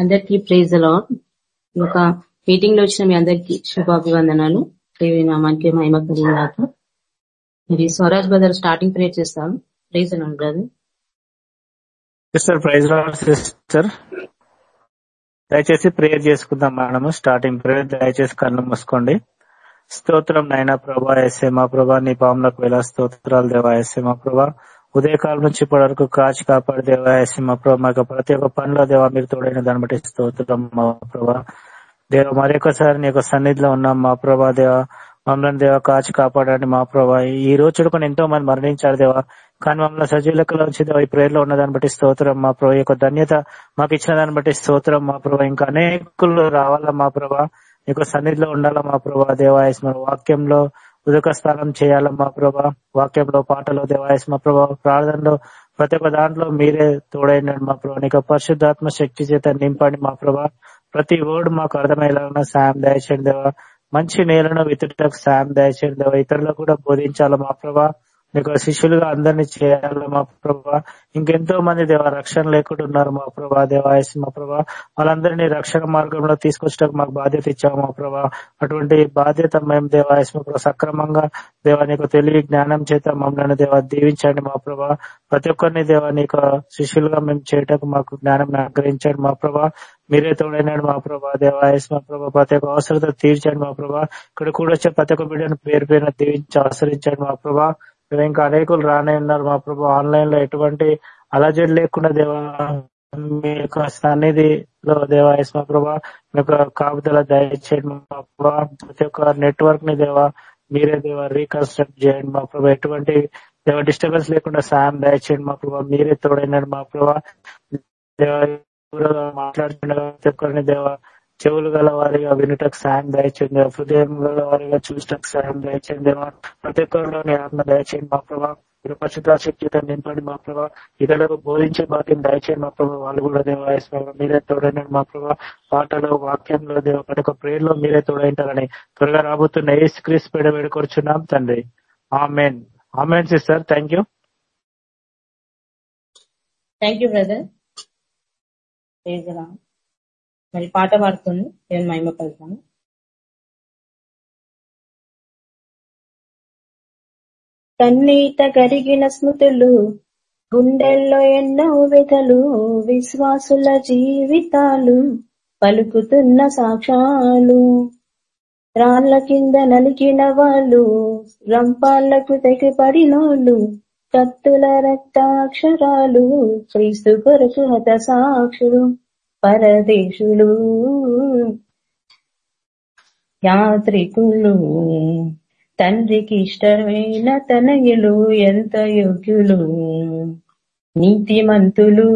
అందరికీ ప్రైజ్లో ఒక మీటింగ్లో వచ్చిన మీ అందరికీ శుభాభివందనాలు. దేవి నామానికి మహిమ కలిగినాక ఇది స్వరాజ్ బ్రదర్ స్టార్టింగ్ ప్రేర్ చేస్తాను ప్రైజ్ అన్నాను బ్రదర్. సిస్టర్ ప్రైజ్ సిస్టర్ దయచేసి ప్రేయర్ చేసుకుందాం మనము స్టార్టింగ్ ప్రేయర్ దయచేసి కన్ను మూసుకోండి. స్తోత్రం నైనా ప్రభా ఎస్ఏ మా ప్రభా నీ పాములకు వేళ స్తోత్రాలు దేవా ఎస్ఏ మా ప్రభా. ఉదయకాలం నుంచి ఇప్పటి వరకు కాచి కాపాడు దేవా మా ప్రభా మాకు ప్రతి ఒక్క పనిలో దేవా మీరు తోడైన దాన్ని బట్టి స్తోత్రం మా ప్రభా. దేవ మరొకసారి నీ యొక్క సన్నిధిలో ఉన్నాం మా ప్రభా దేవ. మమ్మల్ని దేవ కాచి కాపాడండి మా ప్రభా. ఈ రోజు చూడుకొని ఎంతో మంది మరణించారు దేవా. కానీ మమ్మల్ని సజీలకలో వచ్చి దేవ ఈ ప్రేర్లో ఉన్న దాన్ని బట్టి స్తోత్రం మా ప్రభా. యొక్క ధన్యత మాకు ఇచ్చిన దాన్ని బట్టి స్తోత్రం మా ప్రభా. ఇంకా అనేకులు రావాలా మా ప్రభా. నీకు సన్నిధిలో ఉండాలా మా ప్రభా దేవాయస్మ వాక్యంలో ఉదక స్నానం చేయాలా మా ప్రభా? వాక్యంలో పాటలో మా ప్రభా ప్రార్థనలో ప్రతి ఒక్క దాంట్లో మీరే తోడైనాడు మా ప్రభా. నీకు పరిశుద్ధాత్మ శక్తి చేత నింపండి మా ప్రభా. ప్రతి వర్డ్ మాకు అర్థమయ్యేలాగా సాయం దయచేయండి దేవా. మంచి నేలను ఇతరులకు సాయం దయచేయండి దేవా. ఇతరులకు కూడా బోధించాలా మా ప్రభా. నీకు శిష్యులుగా అందరినీ చేయాలి మా ప్రభా? ఇంకెంతో మంది దేవ రక్షణ లేకుండా ఉన్నారు మా ప్రభా దేవాయసి మా ప్రభా. వాళ్ళందరినీ రక్షణ మార్గంలో తీసుకొచ్చడానికి మాకు బాధ్యత ఇచ్చాము మా ప్రభా. అటువంటి బాధ్యత మేము దేవాయసి మా ప్రభా సక్రమంగా దేవా నీకు తెలివి జ్ఞానం చేత మమ్మల్ని దేవ దీవించండి మా ప్రభా. ప్రతి ఒక్కరిని దేవ నీకు శిష్యులుగా మేము చేయటకు మాకు జ్ఞానం ఆగ్రహించండి మా ప్రభా. మీరే తోడైనాడు మా ప్రభా దేవాయస్ మా ప్రభా. ప్రతి ఒక్క అవసరత తీర్చండి మా ప్రభా. ఇక్కడ కూడా వచ్చే ప్రతి ఒక్క బిడ్డను పేరు పేరున దీవించి ఆశ్రయించండి మా ప్రభా. ఇంకా అనేకులు రానే ఉన్నారు మా ప్రభు ఆన్లైన్లో ఎటువంటి అలజడి లేకుండా దేవా మీ యొక్క సన్నిధిలో దేవా మా ప్రభా మీ యొక్క కాపుదల దయచేయండి మా ప్రభా. ప్రతి ఒక్క నెట్వర్క్ని దేవా మీరే దేవా రీకన్స్ట్రక్ట్ చేయండి మా ప్రభా. ఎటువంటి దేవ డిస్టర్బెన్స్ లేకుండా సాయం దయచేయండి మా ప్రభా. మీరే తోడైనాడు మా ప్రభా. మాట్లాడుతుండగా ప్రతి ఒక్కరిని దేవా చెవులు గల వారిగా వినుటకు సాయం దయచేయండి. హృదయం గల వారిగా చూసటకు సాయం దయచేయండి. ప్రతి ఒక్కరిలోని ఆత్మ దయచేయండి. మా ప్రభా మీరు పరిశుద్ధ శక్తితో నింపండి. మా ప్రభా ఇతరులకు బోధించే బాధ్యం దయచేయండి. మా ప్రభా వాళ్ళు కూడా దేవాయస్మ మీరే తోడైన మా ప్రభా పాటలో వాక్యంలో దేవ ప్రతి ఒక్క ప్రేయర్లో మీరే తోడైంటారని త్వరగా రాబోతున్న ఏ స్క్రీస్ పేడ వేడుకొచ్చున్నాం తండ్రి. Amen. Amen sister. Thank you. Thank you brother మరి పాట పాడుతుంది నేను మహిమ పలుతాను కన్నీట కరిగిన స్మృతులు గుండెల్లో ఎన్నో విధలు విశ్వాసుల జీవితాలు పలుకుతున్న సాక్ష్యాలు. రాళ్ళ కింద నలిగిన వాళ్ళు రంపాళ్ళకు తెగిపడినోళ్ళు కత్తుల రక్తాక్షరాలు క్రీస్తు కొరకు హత సాక్షులు పరదేశులు. యాత్రికులు తండ్రికి ఇష్టమైన తనయులు ఎంత యోగ్యులు. నీతిమంతులు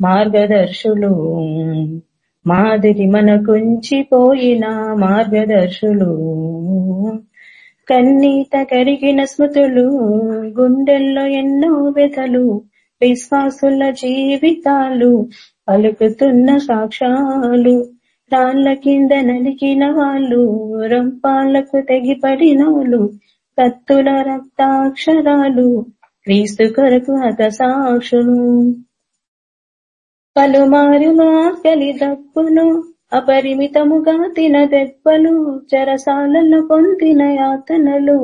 మార్గదర్శులు. మాదిరి మనకుంచిపోయిన మార్గదర్శులు. కన్నీత కరిగిన స్మృతులు గుండెల్లో ఎన్నో వ్యధలు విశ్వాసుల జీవితాలు పలుకుతున్న సాక్ష్యాలు. రాళ్ళ కింద నలికిన వాళ్ళు రంపాళ్ళకు తెగిపడినోళ్ళు కత్తుల రక్తాక్షరాలు క్రీస్తు కొరకు హత సాక్షులు పలుమారు ఆకలి దప్పును అపరిమితముగా తిన దెబ్బలు చెరసాలలో పొందిన యాతనలు.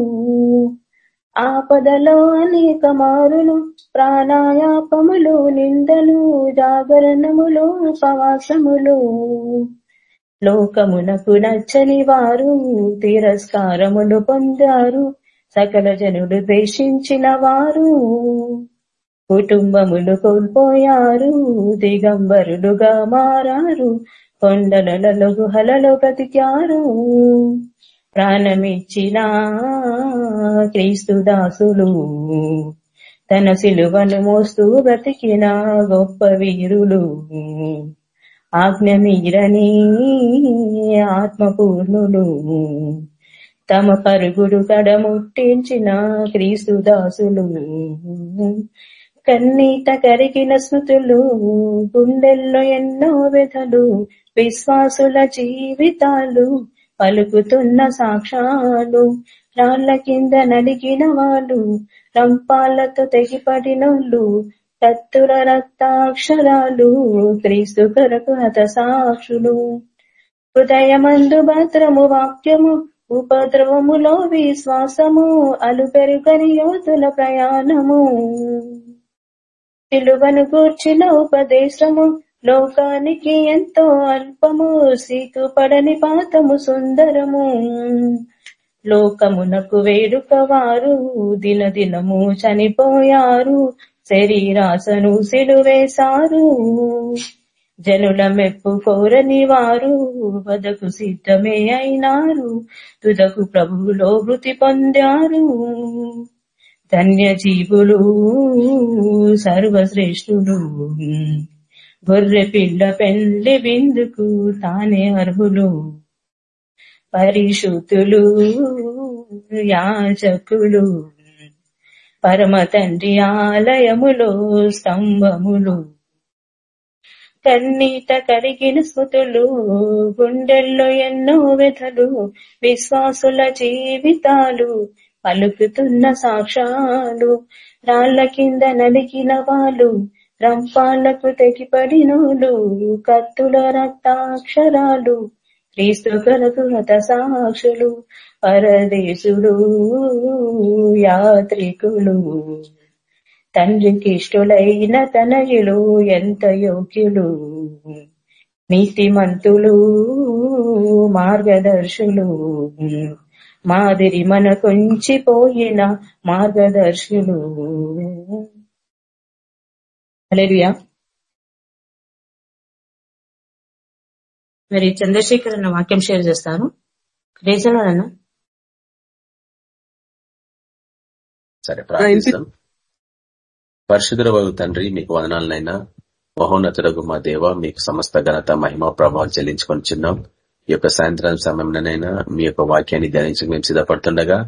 ఆపదలో అనేక మారులు ప్రాణాయాపములు నిందలు జాగరణములు ఉపవాసములు. లోకమునకు నచ్చని వారు తిరస్కారములు పొందారు సకల జనుడు ద్వేషించిన వారు. కుటుంబములు కోల్పోయారు దిగంబరులుగా మారారు కొండలలో గుహలలో బ్రతికారు. ప్రాణమిచ్చిన క్రీస్తు దాసులు. తన సిలువను మోస్తూ బ్రతికిన గొప్ప వీరులు. ఆజ్ఞ మీరని ఆత్మపూర్ణులు. తమ పరుగుడు కడముట్టించిన క్రీస్తు దాసులు. కన్నీట కరిగిన స్మృతులు గుండెల్లో ఎన్నో విధలు విశ్వాసుల జీవితాలు పలుకుతున్న సాక్ష్యాలు రాళ్ళ కింద నలిగిన వాళ్ళు రంపాలతో తెగిపడినోళ్ళు తత్తుల రక్తాక్షరాలు క్రీస్తు కొరకు హత సాక్షులు హృదయమందు భద్రము వాక్యము ఉపద్రవములో విశ్వాసము అలు పెరుగని యోతుల ప్రయాణము. తెలువను కూర్చిన ఉపదేశము లోకానికి ఎంతో అల్పము పడని పాతము సుందరము. లోకమునకు వేడుక వారు దినదినము చనిపోయారు శరీరాసను సిలువేశారు. జనుల మెప్పు కోరని వారు వదకు సిద్ధమే అయినారు తుదకు ప్రభువులో వృతి పొందారు. ధన్య జీవులు సర్వశ్రేష్ఠులు. గొర్రె పిల్ల పెళ్ళి బిందుకు తానే అర్హులు. పరిశుతులు యాచకులు పరమ తండ్రి ఆలయములో స్తంభములు. కన్నీట కరిగిన స్మృతులు గుండెల్లో ఎన్నో వ్యధలు విశ్వాసుల జీవితాలు పలుకుతున్న సాక్ష్యాలు రాళ్ళ కింద నలిగిన వాళ్ళు రంపాలకు తెగిపడినోడు కత్తుల రక్తాక్షరాలు క్రీస్తు కొరకు హత సాక్షులు పరదేశుడు యాత్రికులు. తండ్రికి ఇష్టులైన తనయులు ఎంత యోగ్యులు. నీతిమంతులు మార్గదర్శులు. మాదిరి మన కొంచిపోయిన మార్గదర్శులు. అలేలుయా మరి చంద్రశేఖర్ అన్న వాక్యం షేర్ రేసన్నాడన్న సరే ప్రార్థిస్తాం. వగు తండ్రి మీకు వదనాలనైనా. మహోన్నతుడగు మా దేవ మీకు సమస్త ఘనత మహిమ ప్రభావం చెల్లించుకొని చిన్నాం. ఈ యొక్క సాయంత్రం సమయంలోనైనా మీ యొక్క వాక్యాన్ని ధ్యానించి మేము సిద్ధపడుతుండగా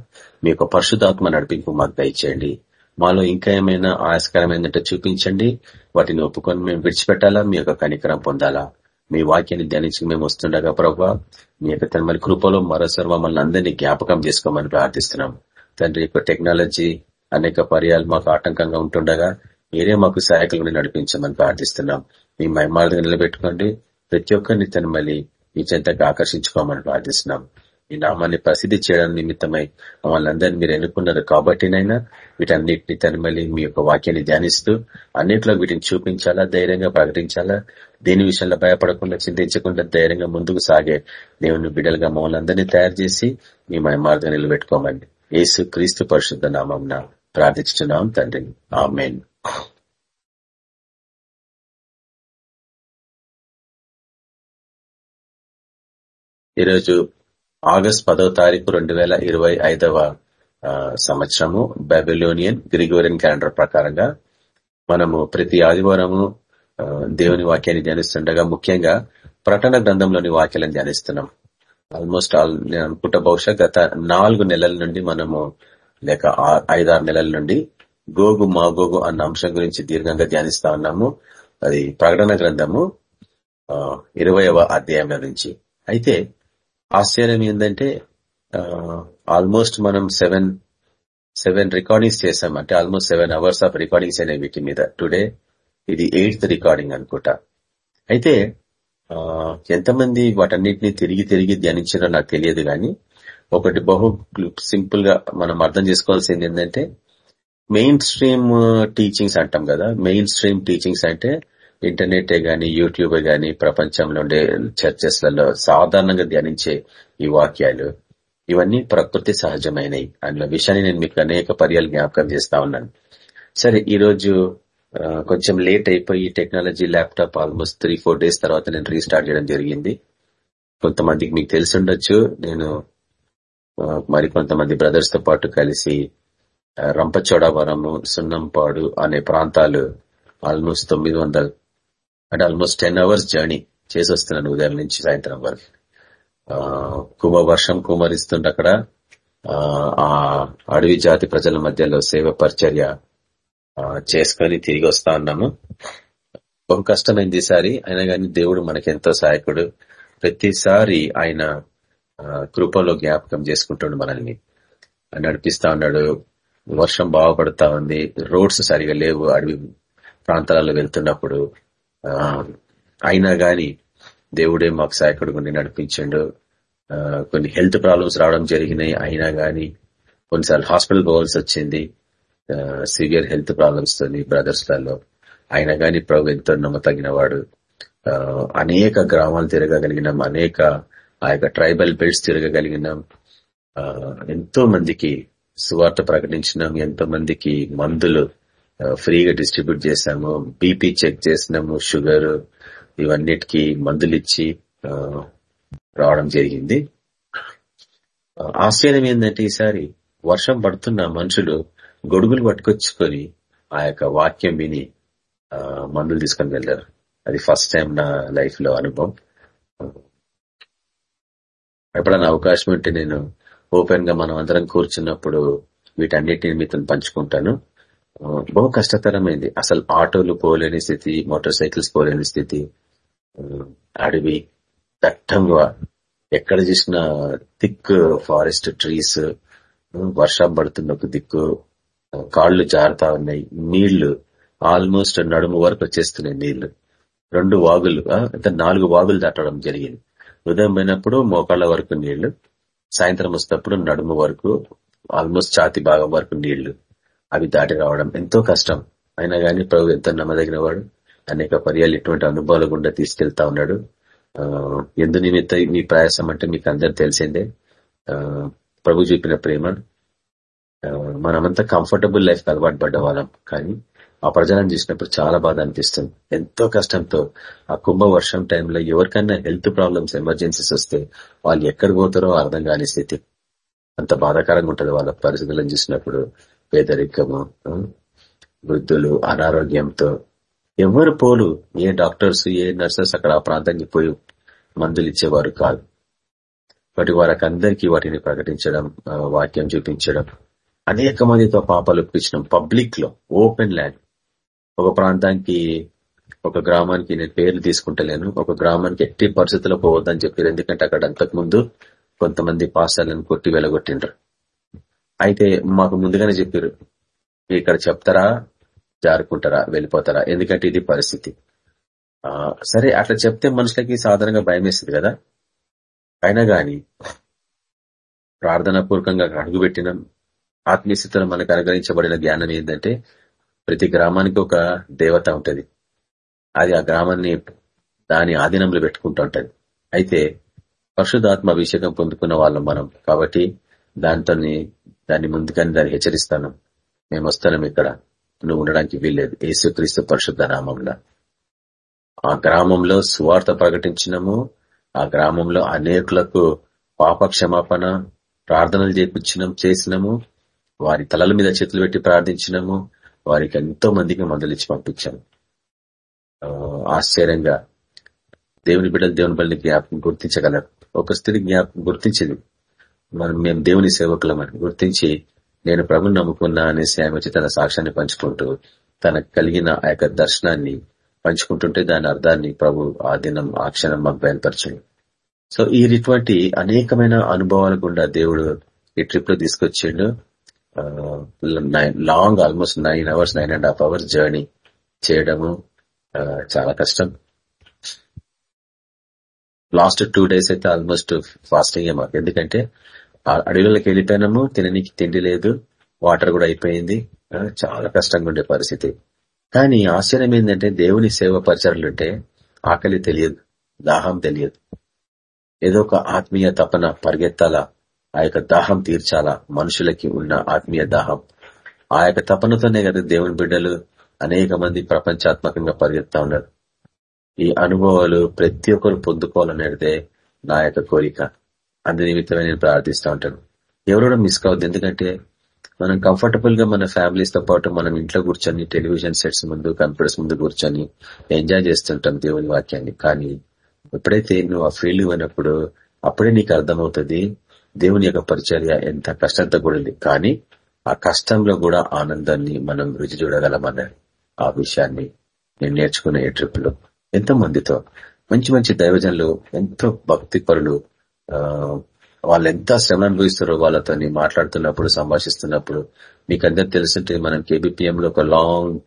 మీ యొక్క పరిశుధాత్మ నడిపింపు మాకు దయచేయండి. మాలో ఇంకా ఏమైనా ఆయాస్కరమైందంటే చూపించండి. వాటిని ఒప్పుకొని మేము విడిచిపెట్టాలా? మీ యొక్క కనికరం పొందాలా? మీ వాక్యాన్ని ధ్యానించి మేము వస్తుండగా ప్రభావ మీ యొక్క తన కృపలో మరోసారి మమ్మల్ని అందరినీ జ్ఞాపకం చేసుకోమని ప్రార్థిస్తున్నాం. తండ్రి యొక్క టెక్నాలజీ అనేక పర్యాలు మాకు ఆటంకంగా ఉంటుండగా మీరే మాకు సహాయకులను నడిపించమని ప్రార్థిస్తున్నాం. మీ మైమార్గం నిలబెట్టుకోండి. ప్రతి ఒక్కరిని తను మళ్ళీ మీ చెంతకు ఆకర్షించుకోమని ప్రార్థిస్తున్నాం. ఈ నామాన్ని ప్రసిద్ధి చేయడం నిమిత్తమై మమ్మల్ని అందరినీ మీరు ఎన్నుకున్నారు కాబట్టినైనా వీటన్నిటిని తను మళ్ళీ మీ యొక్క వాక్యాన్ని ధ్యానిస్తూ అన్నింటిలో వీటిని చూపించాలా ధైర్యంగా ప్రకటించాలా? దేని విషయంలో భయపడకుండా చింతించకుండా ధైర్యంగా ముందుకు సాగే దేవుని బిడ్డలుగా మమ్మల్ని అందరినీ తయారు చేసి మీ మార్గం నిలబెట్టుకోమండి. యేసు క్రీస్తు పరిశుద్ధ నామం ప్రార్థించున్నాం తండ్రి. ఆమెన్. ఈరోజు ఆగస్ట్ పదవ తారీఖు రెండు వేల ఇరవై ఐదవ సంవత్సరము బెబిలోనియన్ గ్రిగోరియన్ క్యాలెండర్ ప్రకారంగా మనము ప్రతి ఆదివారము దేవుని వాక్యాన్ని ధ్యానిస్తుండగా ముఖ్యంగా ప్రకటన గ్రంథంలోని వాక్యాలను ధ్యానిస్తున్నాం. ఆల్మోస్ట్ ఆల్ నేను అనుకుంటా బహుశా గత నాలుగు నెలల నుండి మనము లేక ఐదారు నెలల నుండి గోగు మాగోగు అన్న అంశం గురించి దీర్ఘంగా ధ్యానిస్తా ఉన్నాము. అది ప్రకటన గ్రంథము ఇరవయవ అధ్యాయం నుంచి. అయితే ఆశ్చర్యం ఏంటంటే ఆల్మోస్ట్ మనం సెవెన్ సెవెన్ రికార్డింగ్స్ చేసాం అంటే almost seven hours of recordings అయినాయి వీటి మీద. టుడే ఇది ఎయిత్ రికార్డింగ్ అనుకుంటా. అయితే ఎంతమంది వాటన్నిటిని తిరిగి తిరిగి ధ్యానించారో నాకు తెలియదు కానీ ఒకటి బహు సింపుల్గా మనం అర్థం చేసుకోవాల్సింది ఏంటంటే మెయిన్ స్ట్రీమ్ టీచింగ్స్ అంటాం కదా. మెయిన్ స్ట్రీమ్ టీచింగ్స్ అంటే ఇంటర్నెట్ గాని యూట్యూబ్ గాని ప్రపంచంలో ఉండే చర్చెస్లలో సాధారణంగా ధ్యానించే ఈ వాక్యాలు ఇవన్నీ ప్రకృతి సహజమైనవి అన్న విషయాన్ని నేను మీకు అనేక పర్యాలు జ్ఞాపకం చేస్తా ఉన్నాను. సరే ఈరోజు కొంచెం లేట్ అయిపోయి technology laptop almost three four days తర్వాత నేను రీస్టార్ట్ చేయడం జరిగింది. కొంతమందికి మీకు తెలిసి ఉండొచ్చు. నేను మరి కొంతమంది బ్రదర్స్తో పాటు కలిసి రంపచోడవరము సున్నంపాడు అనే ప్రాంతాలు ఆల్మోస్ట్ తొమ్మిది వందలు అంటే ఆల్మోస్ట్ టెన్ అవర్స్ జర్నీ చేసి వస్తున్నాను ఉదయం నుంచి సాయంత్రం వరకు. కుమ వర్షం కుమరిస్తుంటే అక్కడ ఆ అడవి జాతి ప్రజల మధ్యలో సేవ పరిచర్య చేసుకొని తిరిగి వస్తా ఉన్నాము. బహు కష్టమైంది ఈసారి అయినా కానీ దేవుడు మనకెంతో సహాయకుడు. ప్రతిసారి ఆయన కృపలో జ్ఞాపకం చేసుకుంటాడు మనల్ని. నడిపిస్తా ఉన్నాడు. వర్షం బాగుపడతా ఉంది. రోడ్స్ సరిగా లేవు. అడవి ప్రాంతాలలో వెళ్తున్నప్పుడు అయినా గాని దేవుడే మాకు సహాయకుడు కొన్ని నడిపించండు. ఆ, కొన్ని హెల్త్ ప్రాబ్లమ్స్ రావడం జరిగినాయి. అయినా గాని కొన్నిసార్లు హాస్పిటల్ పోవాల్సి వచ్చింది. సివియర్ హెల్త్ ప్రాబ్లమ్స్ తోని బ్రదర్స్లలో అయినా గాని ప్రభు ఎంతో నమ్మతగిన వాడు. ఆ, అనేక గ్రామాలు తిరగగలిగినాం. అనేక ఆ యొక్క ట్రైబల్ బెల్ట్స్ తిరగగలిగినాం. ఎంతో మందికి సువార్త ప్రకటించినాం. ఎంతో మందికి మందులు ఫ్రీగా డిస్ట్రిబ్యూట్ చేశాము బీపీ చెక్ చేసినాము షుగర్ ఇవన్నిటికి మందులు ఇచ్చి రావడం జరిగింది. ఆశ్చర్యం ఏంటంటే ఈసారి వర్షం పడుతున్న మనుషులు గొడుగులు పట్టుకొచ్చుకొని ఆ యొక్క వాక్యం విని మందులు తీసుకొని వెళ్ళారు. అది ఫస్ట్ టైం నా లైఫ్లో అనుభవం. ఎప్పుడన్నా అవకాశం ఉంటే నేను ఓపెన్గా మనం అందరం కూర్చున్నప్పుడు వీటన్నిటిని మీతో పంచుకుంటాను. బహు కష్టతరమైంది. అసలు ఆటోలు పోలేని స్థితి మోటార్ సైకిల్స్ పోలేని స్థితి అడవి దట్టంగా ఎక్కడ చూసిన థిక్ ఫారెస్ట్ ట్రీస్ వర్షం పడుతున్న ఒక దిక్కు కాళ్ళు కాళ్ళు జారుతా ఉన్నాయి నీళ్ళు ఆల్మోస్ట్ నడుము వరకు వచ్చేస్తున్నాయి నీళ్ళు. రెండు వాగులు అంటే నాలుగు వాగులు దాటడం జరిగింది. ఉదయం పోయినప్పుడు మోకాళ్ళ వరకు నీళ్ళు సాయంత్రం వస్తేప్పుడు నడుము వరకు ఆల్మోస్ట్ ఛాతి భాగం వరకు నీళ్ళు. అవి దాటి రావడం ఎంతో కష్టం. అయినా కానీ ప్రభు ఎంతో నమ్మదగిన వాడు అనేక పర్యాలు ఇటువంటి అనుభవాలు గుండా తీసుకెళ్తా ఉన్నాడు. ఎందు నిమిత్త మీ ప్రయాసం అంటే మీకు అందరు తెలిసిందే. ప్రభు చూపిన ప్రేమ. మనమంతా కంఫర్టబుల్ లైఫ్ అలవాటు పడ్డ వాళ్ళం కానీ ఆ ప్రజలను చూసినప్పుడు చాలా బాధ అనిపిస్తుంది. ఎంతో కష్టంతో ఆ కుంభ వర్షం టైంలో ఎవరికైనా హెల్త్ ప్రాబ్లమ్స్ ఎమర్జెన్సీస్ వస్తే వాళ్ళు ఎక్కడ పోతారో అర్థం కాని స్థితి. అంత బాధాకరంగా ఉంటుంది వాళ్ళ పరిస్థితులను చూసినప్పుడు. పేదరికము వృద్ధులు అనారోగ్యంతో. ఎవరు పోలు? ఏ డాక్టర్స్ ఏ నర్సెస్ అక్కడ ఆ ప్రాంతానికి పోయి మందులు ఇచ్చేవారు కాదు. వాటి వారికి అందరికీ వాటిని ప్రకటించడం వాక్యం చూపించడం. అనేక మందితో పాపాలు ఒప్పించడం పబ్లిక్లో ఓపెన్ ల్యాండ్. ఒక ప్రాంతానికి ఒక గ్రామానికి నేను పేర్లు తీసుకుంటలేను. ఒక గ్రామానికి ఎట్టి పరిస్థితుల్లో పోవద్దని చెప్పారు. ఎందుకంటే అక్కడ అంతకు ముందు కొంతమంది పాసాలను కొట్టి వెలగొట్టిండ్రు అయితే మాకు ముందుగానే చెప్పారు. ఇక్కడ చెప్తారా? జారుకుంటారా? వెళ్ళిపోతారా? ఎందుకంటే ఇది పరిస్థితి. ఆ, సరే అట్లా చెప్తే మనుషులకి సాధారణంగా భయం వేస్తుంది కదా? అయినా గాని ప్రార్థనాపూర్వకంగా అడుగుపెట్టినాం ఆత్మీయ మనకు అనుగ్రహించబడిన జ్ఞానం ఏంటంటే ప్రతి గ్రామానికి ఒక దేవత ఉంటుంది. అది ఆ గ్రామాన్ని దాని ఆధీనంలో పెట్టుకుంటూ ఉంటుంది. అయితే పరిశుధాత్మ అభిషేకం పొందుకున్న వాళ్ళం మనం. కాబట్టి దాంతో దాన్ని ముందుగానే దాన్ని హెచ్చరిస్తాను. మేము వస్తున్నాం ఇక్కడ. నువ్వు ఉండడానికి వీల్లేదు. యేసుక్రీస్తు పరిశుద్ధ నామంలో. ఆ గ్రామంలో సువార్త ప్రకటించినము. ఆ గ్రామంలో అనేకులకు పాప క్షమాపణ ప్రార్థనలు చేపించినాం చేసినాము. వారి తలల మీద చేతులు పెట్టి ప్రార్థించినాము. వారికి ఎంతో మందికి మందలిచ్చి ఇచ్చి పంపించాము ఆశ్చర్యంగా దేవుని బిడ్డలు దేవుని బలిని జ్ఞాపకం గుర్తించగలరు. ఒక స్త్రీ జ్ఞాపకం గుర్తించింది. మనం మేము దేవుని సేవకులమని గుర్తించి నేను ప్రభుని నమ్ముకున్నా అనేసి ఆమె వచ్చి తన సాక్ష్యాన్ని పంచుకుంటూ తనకు కలిగిన ఆ యొక్క దర్శనాన్ని పంచుకుంటుంటే దాని అర్థాన్ని ప్రభు ఆ దినం ఆ క్షణం మాకు బయలుపరచండి. సో ఈ ఇటువంటి అనేకమైన అనుభవాల గుండా దేవుడు ఈ ట్రిప్లో తీసుకొచ్చిండు long almost nine hours nine and half hours journey చేయడము చాలా కష్టం. లాస్ట్ టూ డేస్ అయితే ఆల్మోస్ట్ ఫాస్టింగ్ మాకు. ఎందుకంటే అడవులకు వెళ్ళిపోయినాము తిననీకి తిండి లేదు వాటర్ కూడా అయిపోయింది. చాలా కష్టంగా ఉండే పరిస్థితి. కానీ ఆశ్చర్యం ఏంటంటే దేవుని సేవ పరిచరులుంటే ఆకలి తెలియదు దాహం తెలియదు. ఏదో ఒక ఆత్మీయ తపన పరిగెత్తాలా ఆ యొక్క దాహం తీర్చాలా మనుషులకి ఉన్న ఆత్మీయ దాహం. ఆ యొక్క తపనతోనే కదా దేవుని బిడ్డలు అనేక మంది ప్రపంచాత్మకంగా పరిగెత్తా ఉన్నారు. ఈ అనుభవాలు ప్రతి ఒక్కరు పొందుకోవాలనేదే నా యొక్క కోరిక. అందు నిమిత్తమే నేను ప్రార్థిస్తూ ఉంటాను. ఎవరు మిస్ కావద్దు. ఎందుకంటే మనం కంఫర్టబుల్గా మన ఫ్యామిలీస్తో పాటు మనం ఇంట్లో కూర్చొని టెలివిజన్ సెట్స్ ముందు కంప్యూటర్స్ ముందు కూర్చొని ఎంజాయ్ చేస్తుంటాం దేవుని వాక్యాన్ని. కానీ ఎప్పుడైతే నువ్వు ఆ ఫీల్డ్ అయినప్పుడు అప్పుడే నీకు అర్థమవుతుంది దేవుని యొక్క పరిచర్య ఎంత కష్టంతో కూడింది. కానీ ఆ కష్టంలో కూడా ఆనందాన్ని మనం రుచి చూడగలమన్న ఆ విషయాన్ని నేను నేర్చుకున్న ఈ ట్రిప్లో ఎంతో మందితో మంచి మంచి దైవజనులు ఎంతో భక్తి పరులు వాళ్ళు ఎంత శ్రమ అనుభవిస్తారో వాళ్ళతో మాట్లాడుతున్నప్పుడు సంభాషిస్తున్నప్పుడు మీకు తెలిసింటే తెలుసుంటే మనం కేబిపిఎం లో ఒక లాంగ్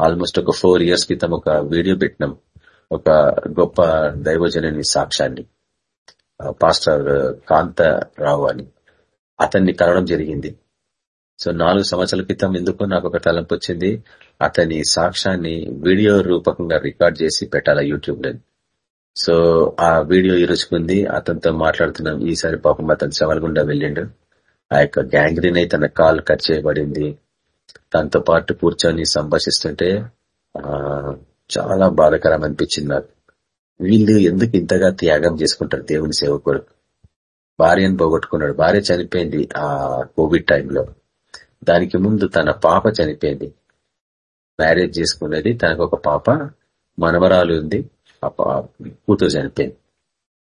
ఆల్మోస్ట్ ఒక ఫోర్ ఇయర్స్ క్రితం ఒక వీడియో పెట్టినాం. ఒక గొప్ప దైవజనుని సాక్ష్యాన్ని. పాస్టర్ కాంతరావు అని. అతన్ని కలవడం జరిగింది. సో నాలుగు సంవత్సరాల క్రితం ఎందుకు నాకు ఒక తలంపు వచ్చింది. అతని సాక్ష్యాన్ని వీడియో రూపకంగా రికార్డ్ చేసి పెట్టాలా యూట్యూబ్లో సో ఆ వీడియో ఈరోజుకుంది అతనితో మాట్లాడుతున్నాం ఈసారి పాపం అతను శ్రమల వెళ్ళిండు. ఆ యొక్క గ్యాంగ్రీన్ అయితే తన కాల్ కట్ చేయబడింది. తనతో పాటు కూర్చొని సంభాషిస్తుంటే చాలా బాధకరం అనిపించింది నాకు. వీళ్ళు ఎందుకు ఇంతగా త్యాగం చేసుకుంటారు దేవుని సేవకుడు భార్యను పోగొట్టుకున్నాడు. భార్య చనిపోయింది ఆ కోవిడ్ టైంలో. దానికి ముందు తన పాప చనిపోయింది. మ్యారేజ్ చేసుకునేది తనకు ఒక పాప మనవరాలు ఉంది. కూతురు చనిపోయింది.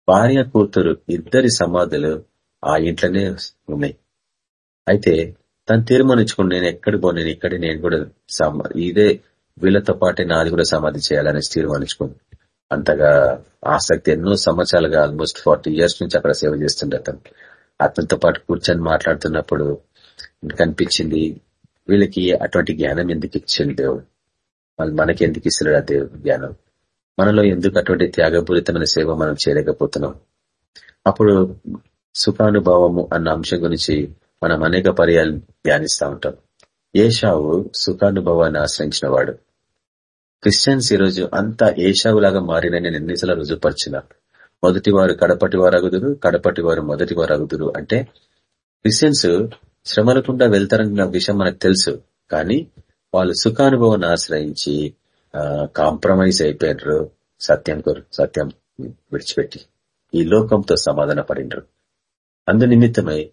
భార్య కూతురు ఇద్దరి సమాధులు ఆ ఇంట్లోనే ఉన్నాయి. అయితే తను తీర్మానించుకుని నేను ఎక్కడికి పోను నేను ఇక్కడే నేను కూడా ఇదే వీళ్ళతో పాటే నాది కూడా సమాధి చేయాలని తీర్మానించుకుంది. అంతగా ఆసక్తి ఎన్నో సంవత్సరాలుగా ఆల్మోస్ట్ ఫార్టీ ఇయర్స్ నుంచి అక్కడ సేవ చేస్తుండే అతను. అతనితో పాటు కూర్చొని మాట్లాడుతున్నప్పుడు కనిపించింది వీళ్ళకి అటువంటి జ్ఞానం ఎందుకు ఇచ్చింది దేవుడు వాళ్ళు మనకి ఎందుకు ఇస్తున్నాడు ఆ దేవుడు జ్ఞానం? మనలో ఎందుకు అటువంటి త్యాగపూరితమైన సేవ మనం చేయలేకపోతున్నాం? అప్పుడు సుఖానుభవము అన్న అంశం గురించి మనం అనేక పర్యాలు ధ్యానిస్తూ ఉంటాం. ఏషావు సుఖానుభవాన్ని ఆశ్రయించిన వాడు క్రిస్టియన్స్ ఈ రోజు అంతా ఏషావు లాగా మారిన నేను ఎన్నిసార్లు రుజుపరిచిన మొదటి వారు కడపటి వారు అగుదురు కడపటి వారు మొదటి వారు అగుదురు అంటే క్రిస్టియన్స్ శ్రమలకుండా వెళ్తారన్న విషయం మనకు తెలుసు. కానీ వాళ్ళు సుఖానుభవాన్ని ఆశ్రయించి కాంప్రమైజ్ అయిపోయినరు. సత్యం కొరు సత్యం విడిచిపెట్టి ఈ లోకంతో సమాధాన పడినరు అందు నిమిత్తమై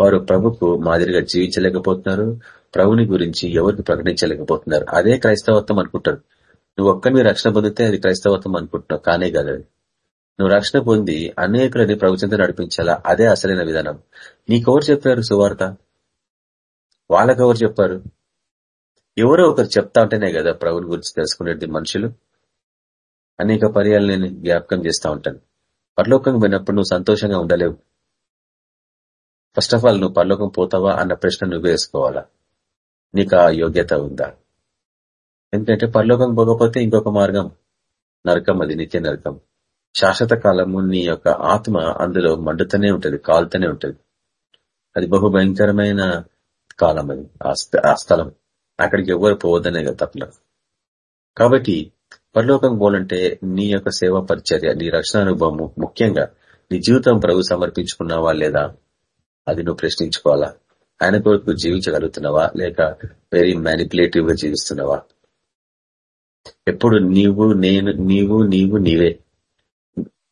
వారు ప్రభుకు మాదిరిగా జీవించలేకపోతున్నారు. ప్రభుని గురించి ఎవరికి ప్రకటించలేకపోతున్నారు. అదే క్రైస్తవత్వం అనుకుంటారు. నువ్వు ఒక్కరిని రక్షణ పొందితే అది క్రైస్తవత్వం అనుకుంటున్నావు. కానే కాదు నువ్వు రక్షణ పొంది అనేకులని ప్రభుత్వంతో నడిపించాలా? అదే అసలైన విధానం. నీకెవరు చెప్పారు సువార్త? వాళ్ళకెవరు చెప్పారు? ఎవరో ఒకరు చెప్తా ఉంటేనే కదా ప్రభుని గురించి తెలుసుకునేది మనుషులు. అనేక పర్యాలు నేను జ్ఞాపకం చేస్తూ ఉంటాను. పరలోకం పోయినప్పుడు నువ్వు సంతోషంగా ఉండలేవు. ఫస్ట్ ఆఫ్ ఆల్ నువ్వు పరలోకం పోతావా అన్న ప్రశ్న నువ్వు వేసుకోవాలా? నీకు ఆ యోగ్యత ఉందా? ఎందుకంటే పరలోకం పోకపోతే ఇంకొక మార్గం. నరకం అది నిత్య నరకం. శాశ్వత కాలము నీ యొక్క ఆత్మ అందులో మండుతూనే ఉంటుంది కాలుతూనే ఉంటుంది. అది బహు భయంకరమైన కాలం అది ఆ స్థలం. అక్కడికి ఎవరు పోవద్దనే కదా తప్పల కాబట్టి పరలోకం పోవాలంటే నీ యొక్క సేవా పరిచర్య నీ రక్షణ అనుభవము ముఖ్యంగా నీ జీవితం ప్రభు సమర్పించుకున్నావా లేదా అది నువ్వు ప్రశ్నించుకోవాలా? ఆయన కొరకు జీవించగలుగుతున్నావా లేక వెరీ మ్యానిపులేటివ్గా జీవిస్తున్నావా? ఎప్పుడు నీవు నేను నీవు నీవు నీవే.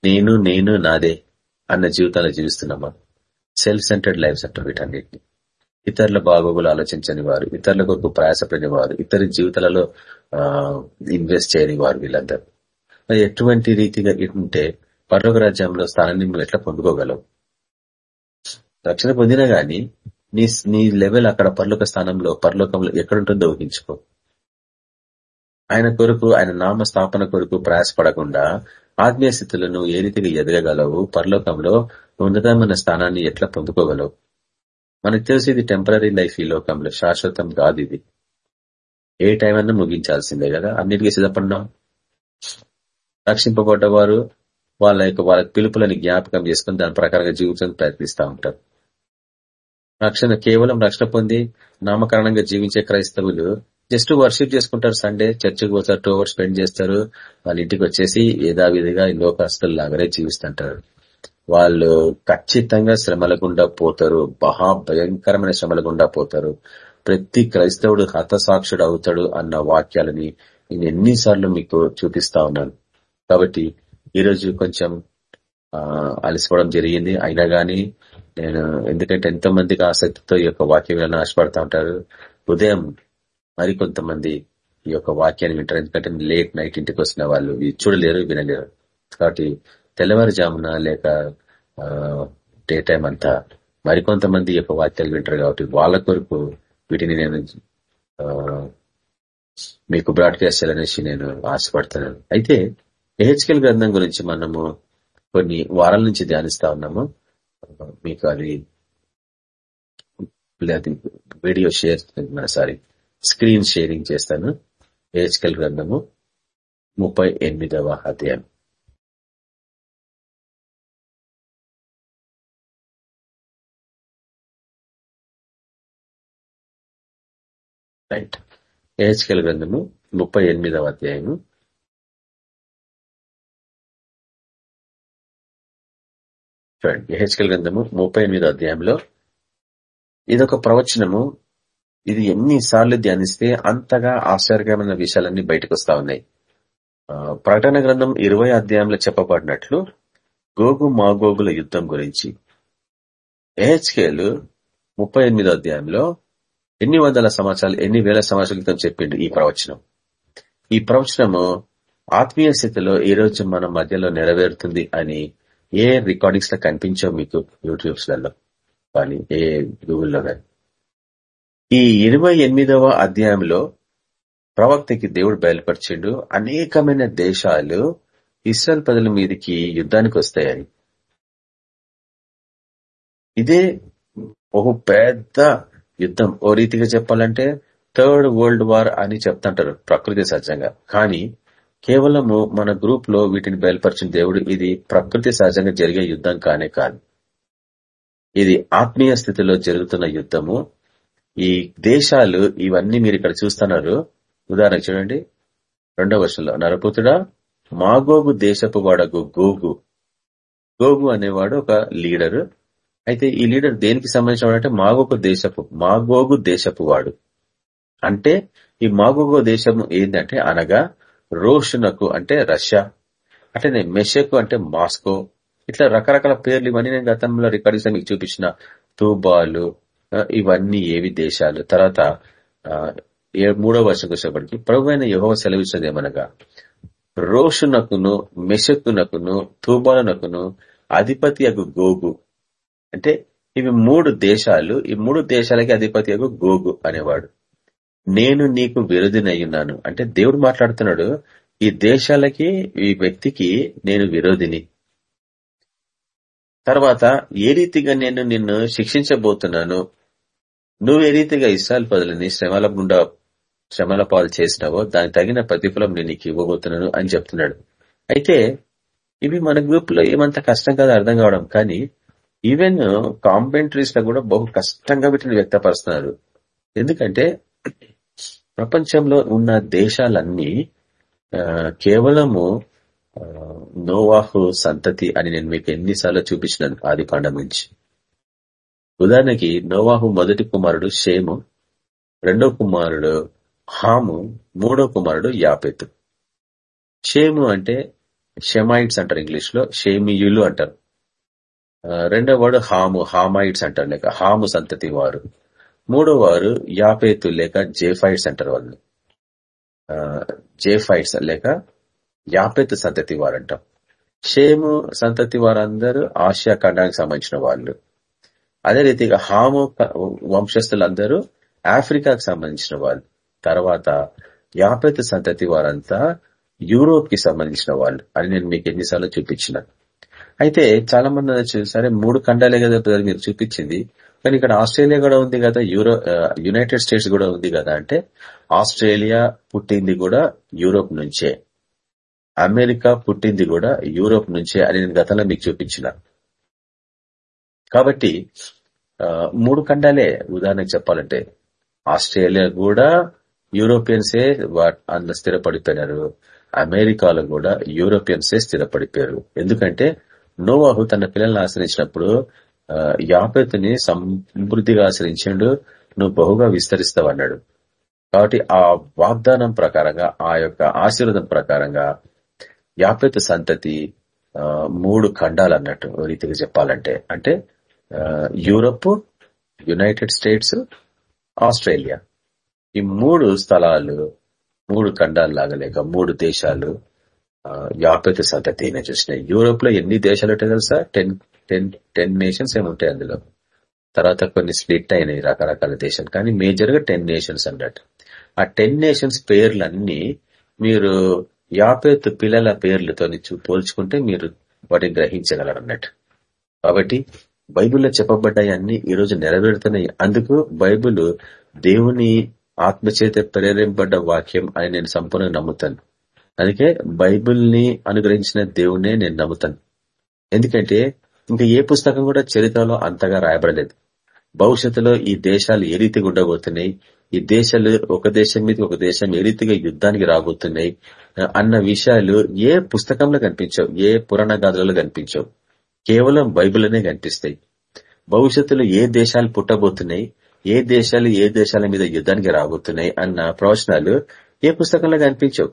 నేను నేను నాదే అన్న జీవితాన్ని జీవిస్తున్నామా? సెల్ఫ్ సెంటర్డ్ లైఫ్స్ అంటారు వీటన్నిటిని. ఇతరుల బాగోగులు ఆలోచించని వారు ఇతరుల కొరకు ప్రయాసపడిన వారు ఇతర జీవితాలలో ఇన్వెస్ట్ చేయని వారు వీళ్ళందరూ. ఎటువంటి రీతిగా ఉంటే పర్లోక రాజ్యంలో స్థానాన్ని నువ్వు ఎట్లా పొందుకోగలవు? రక్షణ పొందినా గాని నీ నీ లెవెల్ అక్కడ పర్లోక స్థానంలో పరలోకంలో ఎక్కడుంటుందో ఊహించుకో. ఆయన కొరకు ఆయన నామ స్థాపన కొరకు ప్రయాసపడకుండా ఆత్మీయ స్థితులను ఏ రీతిగా ఎదగగలవు? పరలోకంలో ఉన్నతమైన స్థానాన్ని ఎట్లా పొందుకోగలవు? మనకు తెలిసి ఇది టెంపరీ లైఫ్ ఈ లోకంలో. శాశ్వతం కాదు ఇది. ఏ టైం అన్నా ముగించాల్సిందే కదా. అన్నిటికీ సిద్ధపడినాం? రక్షింపబడ్డవారు వాళ్ళ యొక్క వాళ్ళ పిలుపులని జ్ఞాపకం చేసుకుని దాని ప్రకారంగా జీవించడానికి ప్రయత్నిస్తూ ఉంటారు. రక్షణ కేవలం రక్షణ పొంది నామకరణంగా జీవించే క్రైస్తవులు జస్ట్ వర్షిప్ చేసుకుంటారు సండే చర్చికి పోతారు టూ అవర్స్ స్పెండ్ చేస్తారు వాళ్ళ ఇంటికి వచ్చేసి యథావిధిగా లోకస్తులు లాగానే జీవిస్తుంటారు. వాళ్ళు ఖచ్చితంగా శ్రమల గుండా పోతారు మహా భయంకరమైన శ్రమల గుండా పోతారు. ప్రతి క్రైస్తవుడు హతసాక్షుడు అవుతాడు అన్న వాక్యాలని నేను ఎన్నిసార్లు మీకు చూపిస్తా ఉన్నాను. కాబట్టి ఈరోజు కొంచెం అలసిపోవడం జరిగింది. అయినా కానీ నేను ఎందుకంటే ఎంతో మందికి ఆసక్తితో ఈ యొక్క వాక్యం వినాలని ఆశపడతా ఉంటారు. ఉదయం మరికొంతమంది ఈ యొక్క వాక్యాన్ని వింటారు. ఎందుకంటే లేట్ నైట్ ఇంటికి వచ్చిన వాళ్ళు. చూడలేరు వినలేరు. కాబట్టి తెల్లవారుజామున లేక డే టైం అంతా మరికొంతమంది యొక్క వాక్యాలు వింటారు కాబట్టి వాళ్ళ కొరకు వీటిని నేను మీకు బ్రాడ్కాస్ట్ చేయాలనేసి నేను ఆశపడుతున్నాను. అయితే ఎహెచ్కెల్ గ్రంథం గురించి మనము కొన్ని వారాల నుంచి ధ్యానిస్తా ఉన్నాము. మీకు అది video share sorry screen sharing చేస్తాను. ఏహెచ్కెల్ గ్రంథము ముప్పై ఎనిమిదవ అధ్యాయం. రైట్ ఏహెచ్కెల్ గ్రంథము ముప్పై ఎనిమిదవ అధ్యాయము. చూడండి ఏహెచ్కెల్ గ్రంథము ముప్పై ఎనిమిదో అధ్యాయంలో ఇదొక ప్రవచనము. ఇది ఎన్నిసార్లు ధ్యానిస్తే అంతగా ఆశ్చర్యకరమైన విషయాలన్నీ బయటకు వస్తా ఉన్నాయి ప్రకటన గ్రంథం ఇరవై అధ్యాయంలో చెప్పబడినట్లు గోగు మాగోగుల యుద్ధం గురించి. ఏహెచ్కేలు ముప్పై ఎనిమిదో అధ్యాయంలో ఎన్ని వందల సంవత్సరాలు ఎన్ని వేల సంవత్సరాల క్రితం చెప్పిండు ఈ ప్రవచనం? ఈ ప్రవచనము ఆత్మీయ స్థితిలో ఈ రోజు మన మధ్యలో నెరవేరుతుంది అని ఏ రికార్డింగ్స్లో కనిపించావు మీకు యూట్యూబ్స్లలో కానీ ఏ గూగుల్లో కానీ. ఈ ఇరవై ఎనిమిదవ అధ్యాయంలో ప్రవక్తకి దేవుడు బయలుపరిచిండు. అనేకమైన దేశాలు ఇస్రాయల్ ప్రజల మీదకి యుద్ధానికి వస్తాయని. ఇదే ఒక పెద్ద యుద్ధం ఓ రీతిగా చెప్పాలంటే థర్డ్ వరల్డ్ వార్ అని చెప్తుంటారు ప్రకృతి సహజంగా. కానీ కేవలము మన గ్రూప్లో వీటిని బయలుపరిచిన దేవుడు ఇది ప్రకృతి సహజంగా జరిగే యుద్ధం కానే కాదు. ఇది ఆత్మీయ స్థితిలో జరుగుతున్న యుద్ధము. ఈ దేశాలు ఇవన్నీ మీరు ఇక్కడ చూస్తున్నారు. ఉదాహరణ చూడండి. రెండవ వర్షంలో నరపుతుడా మాగోగు దేశపు వాడగు గోగు. గోగు అనేవాడు ఒక లీడరు. అయితే ఈ లీడర్ దేనికి సంబంధించిన అంటే మాగోగు దేశపు మాగోగు దేశపు వాడు. అంటే ఈ మాగోగు దేశము ఏంటంటే అనగా రోషునకు అంటే రష్యా అంటే మెషకు అంటే మాస్కో ఇట్లా రకరకాల పేర్లు ఇవన్నీ నేను గతంలో రికార్డింగ్స్ మీకు చూపించిన. తూబాలు ఇవన్నీ ఏవి దేశాలు? తర్వాత మూడో వర్షంకి వచ్చేప్పటికి ప్రభు అయిన యహోవ సెలవిస్తుంది ఏమనగా రోషునకును మెషకునకును తూబాలనకును అధిపతి అగు గోగు. అంటే ఇవి మూడు దేశాలు ఈ మూడు దేశాలకి అధిపతి గోగు అనేవాడు. నేను నీకు విరోధినయ్యున్నాను. అంటే దేవుడు మాట్లాడుతున్నాడు ఈ దేశాలకి ఈ వ్యక్తికి నేను విరోధిని. తర్వాత ఏ రీతిగా నేను నిన్ను శిక్షించబోతున్నాను? నువ్వు ఏ రీతిగా ఇస్రాయల్ పదులని శ్రమల గుండా శ్రమల పాలు చేసినావో దానికి తగిన ప్రతిఫలం నేను నీకు ఇవ్వబోతున్నాను అని చెప్తున్నాడు. అయితే ఇవి మన గ్రూప్లో ఏమంత కష్టం కాదు అర్థం కావడం కానీ ఈవెన్ కాంపెంటరీస్లో కూడా బహు కష్టంగా వీటిని వ్యక్తపరుస్తున్నారు. ఎందుకంటే ప్రపంచంలో ఉన్న దేశాలన్నీ కేవలము నోవాహు సంతతి అని నేను మీకు ఎన్నిసార్లు చూపించినాను ఆది కాండం నుంచి. ఉదాహరణకి నోవాహు మొదటి కుమారుడు షేము రెండో కుమారుడు హాము మూడో కుమారుడు యాపెతు. షేము అంటే షెమైట్స్ అంటారు ఇంగ్లీష్లో షేమియులు అంటారు. రెండో వాడు హాము హామాయిడ్స్ అంటారు లేక హాము సంతతి వారు. మూడో వారు యాపేతు లేక జేఫైడ్స్ అంటారు వాళ్ళు. జేఫైట్స్ లేక యాపేతు సంతతి వారు అంటాం షేము సంతతి వారందరూ ఆసియా ఖండానికి సంబంధించిన వాళ్ళు. అదే రీతిగా హాము వంశస్థులందరూ ఆఫ్రికాకు సంబంధించిన వాళ్ళు. తర్వాత యాపేతు సంతతి వారంతా యూరోప్కి సంబంధించిన వాళ్ళు. అని నేను మీకు ఎన్నిసార్లు చూపించిన. అయితే చాలా మంది సరే మూడు ఖండాలే కదా మీరు చూపించింది. కానీ ఇక్కడ ఆస్ట్రేలియా కూడా ఉంది కదా యూరో యునైటెడ్ స్టేట్స్ కూడా ఉంది కదా అంటే ఆస్ట్రేలియా పుట్టింది కూడా యూరోప్ నుంచే. అమెరికా పుట్టింది కూడా యూరోప్ నుంచే అని నేను గతంలో మీకు చూపించిన. కాబట్టి మూడు ఖండాలే ఉదాహరణకు చెప్పాలంటే ఆస్ట్రేలియా కూడా యూరోపియన్సే అందులో స్థిరపడిపోయినారు. అమెరికాలో కూడా యూరోపియన్సే స్థిరపడిపోయారు. ఎందుకంటే నోవాహు తన పిల్లల్ని ఆశ్రయించినప్పుడు యాపేతుని సమృద్ధిగా ఆశ్రయించాడు నువ్వు బహుగా విస్తరిస్తావు అన్నాడు. కాబట్టి ఆ వాగ్దానం ప్రకారంగా ఆ యొక్క ఆశీర్వాదం ప్రకారంగా యాపేతు సంతతి మూడు ఖండాలు అన్నట్టు రీతిగా చెప్పాలంటే. అంటే యూరప్ యునైటెడ్ స్టేట్స్ ఆస్ట్రేలియా. ఈ మూడు స్థలాలు మూడు ఖండాలు లాగా లేక మూడు దేశాలు యాపేత సంతతి చూసినాయి యూరోప్లో ఎన్ని దేశాలు ఉంటాయి తెలుసా? టెన్ టెన్ టెన్ నేషన్స్ ఏముంటాయి అందులో. తర్వాత కొన్ని స్ప్లిట్ అయినాయి రకరకాల దేశాలు. కానీ మేజర్గా టెన్ నేషన్స్ అన్నట్టు ఆ టెన్ నేషన్స్ పేర్లన్నీ మీరు యాపేత్ పిల్లల పేర్లతో పోల్చుకుంటే మీరు వాటిని గ్రహించగలరు అన్నట్టు కాబట్టి బైబిల్లో చెప్పబడ్డాయన్నీ ఈ రోజు నెరవేరుతున్నాయి. అందుకు బైబుల్ దేవుని ఆత్మచేత ప్రేరేపడ్డ వాక్యం అని నేను సంపూర్ణంగా నమ్ముతాను. అందుకే బైబిల్ని అనుగ్రహించిన దేవుణ్ణే నేను నమ్ముతాను. ఎందుకంటే ఇంకా ఏ పుస్తకం కూడా చరిత్రలో అంతగా రాయబడలేదు. భవిష్యత్తులో ఈ దేశాలు ఏ రీతిగా ఉండబోతున్నాయి? ఈ దేశాలు ఒక దేశం మీద ఒక దేశం ఏ రీతిగా యుద్ధానికి రాబోతున్నాయి? అన్న విషయాలు ఏ పుస్తకంలో కనిపించవు ఏ పురాణ గాథలలో కనిపించవు. కేవలం బైబిల్లోనే కనిపిస్తాయి. భవిష్యత్తులో ఏ దేశాలు పుట్టబోతున్నాయి? ఏ దేశాలు ఏ దేశాల మీద యుద్ధానికి రాబోతున్నాయి? అన్న ప్రవచనాలు ఏ పుస్తకంలో కనిపించవు.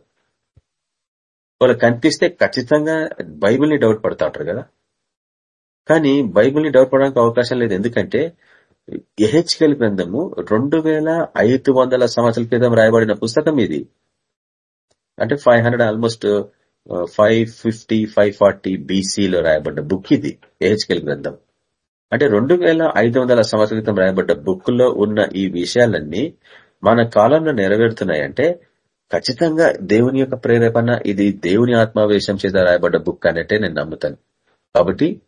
వాళ్ళు కనిపిస్తే ఖచ్చితంగా బైబిల్ని డౌట్ పడతా ఉంటారు కదా. కానీ బైబిల్ని డౌట్ పడడానికి అవకాశం లేదు. ఎందుకంటే ఎహెచ్కెల్ గ్రంథము రెండు వేల ఐదు వందల సంవత్సరాల క్రితం రాయబడిన పుస్తకం ఇది. అంటే five hundred almost five fifty five forty బీసీలో రాయబడ్డ బుక్ ఇది ఎహెచ్కెల్ గ్రంథం. అంటే రెండు వేల ఐదు వందల సంవత్సరాల క్రితం రాయబడ్డ బుక్లో ఉన్న ఈ విషయాలన్నీ మన కాలంలో నెరవేరుతున్నాయంటే ఖచ్చితంగా దేవుని యొక్క ప్రేరేపణ ఇది దేవుని ఆత్మావేశం చేత రాయబడ్డ బుక్ అన్నట్టే నేను నమ్ముతాను. కాబట్టి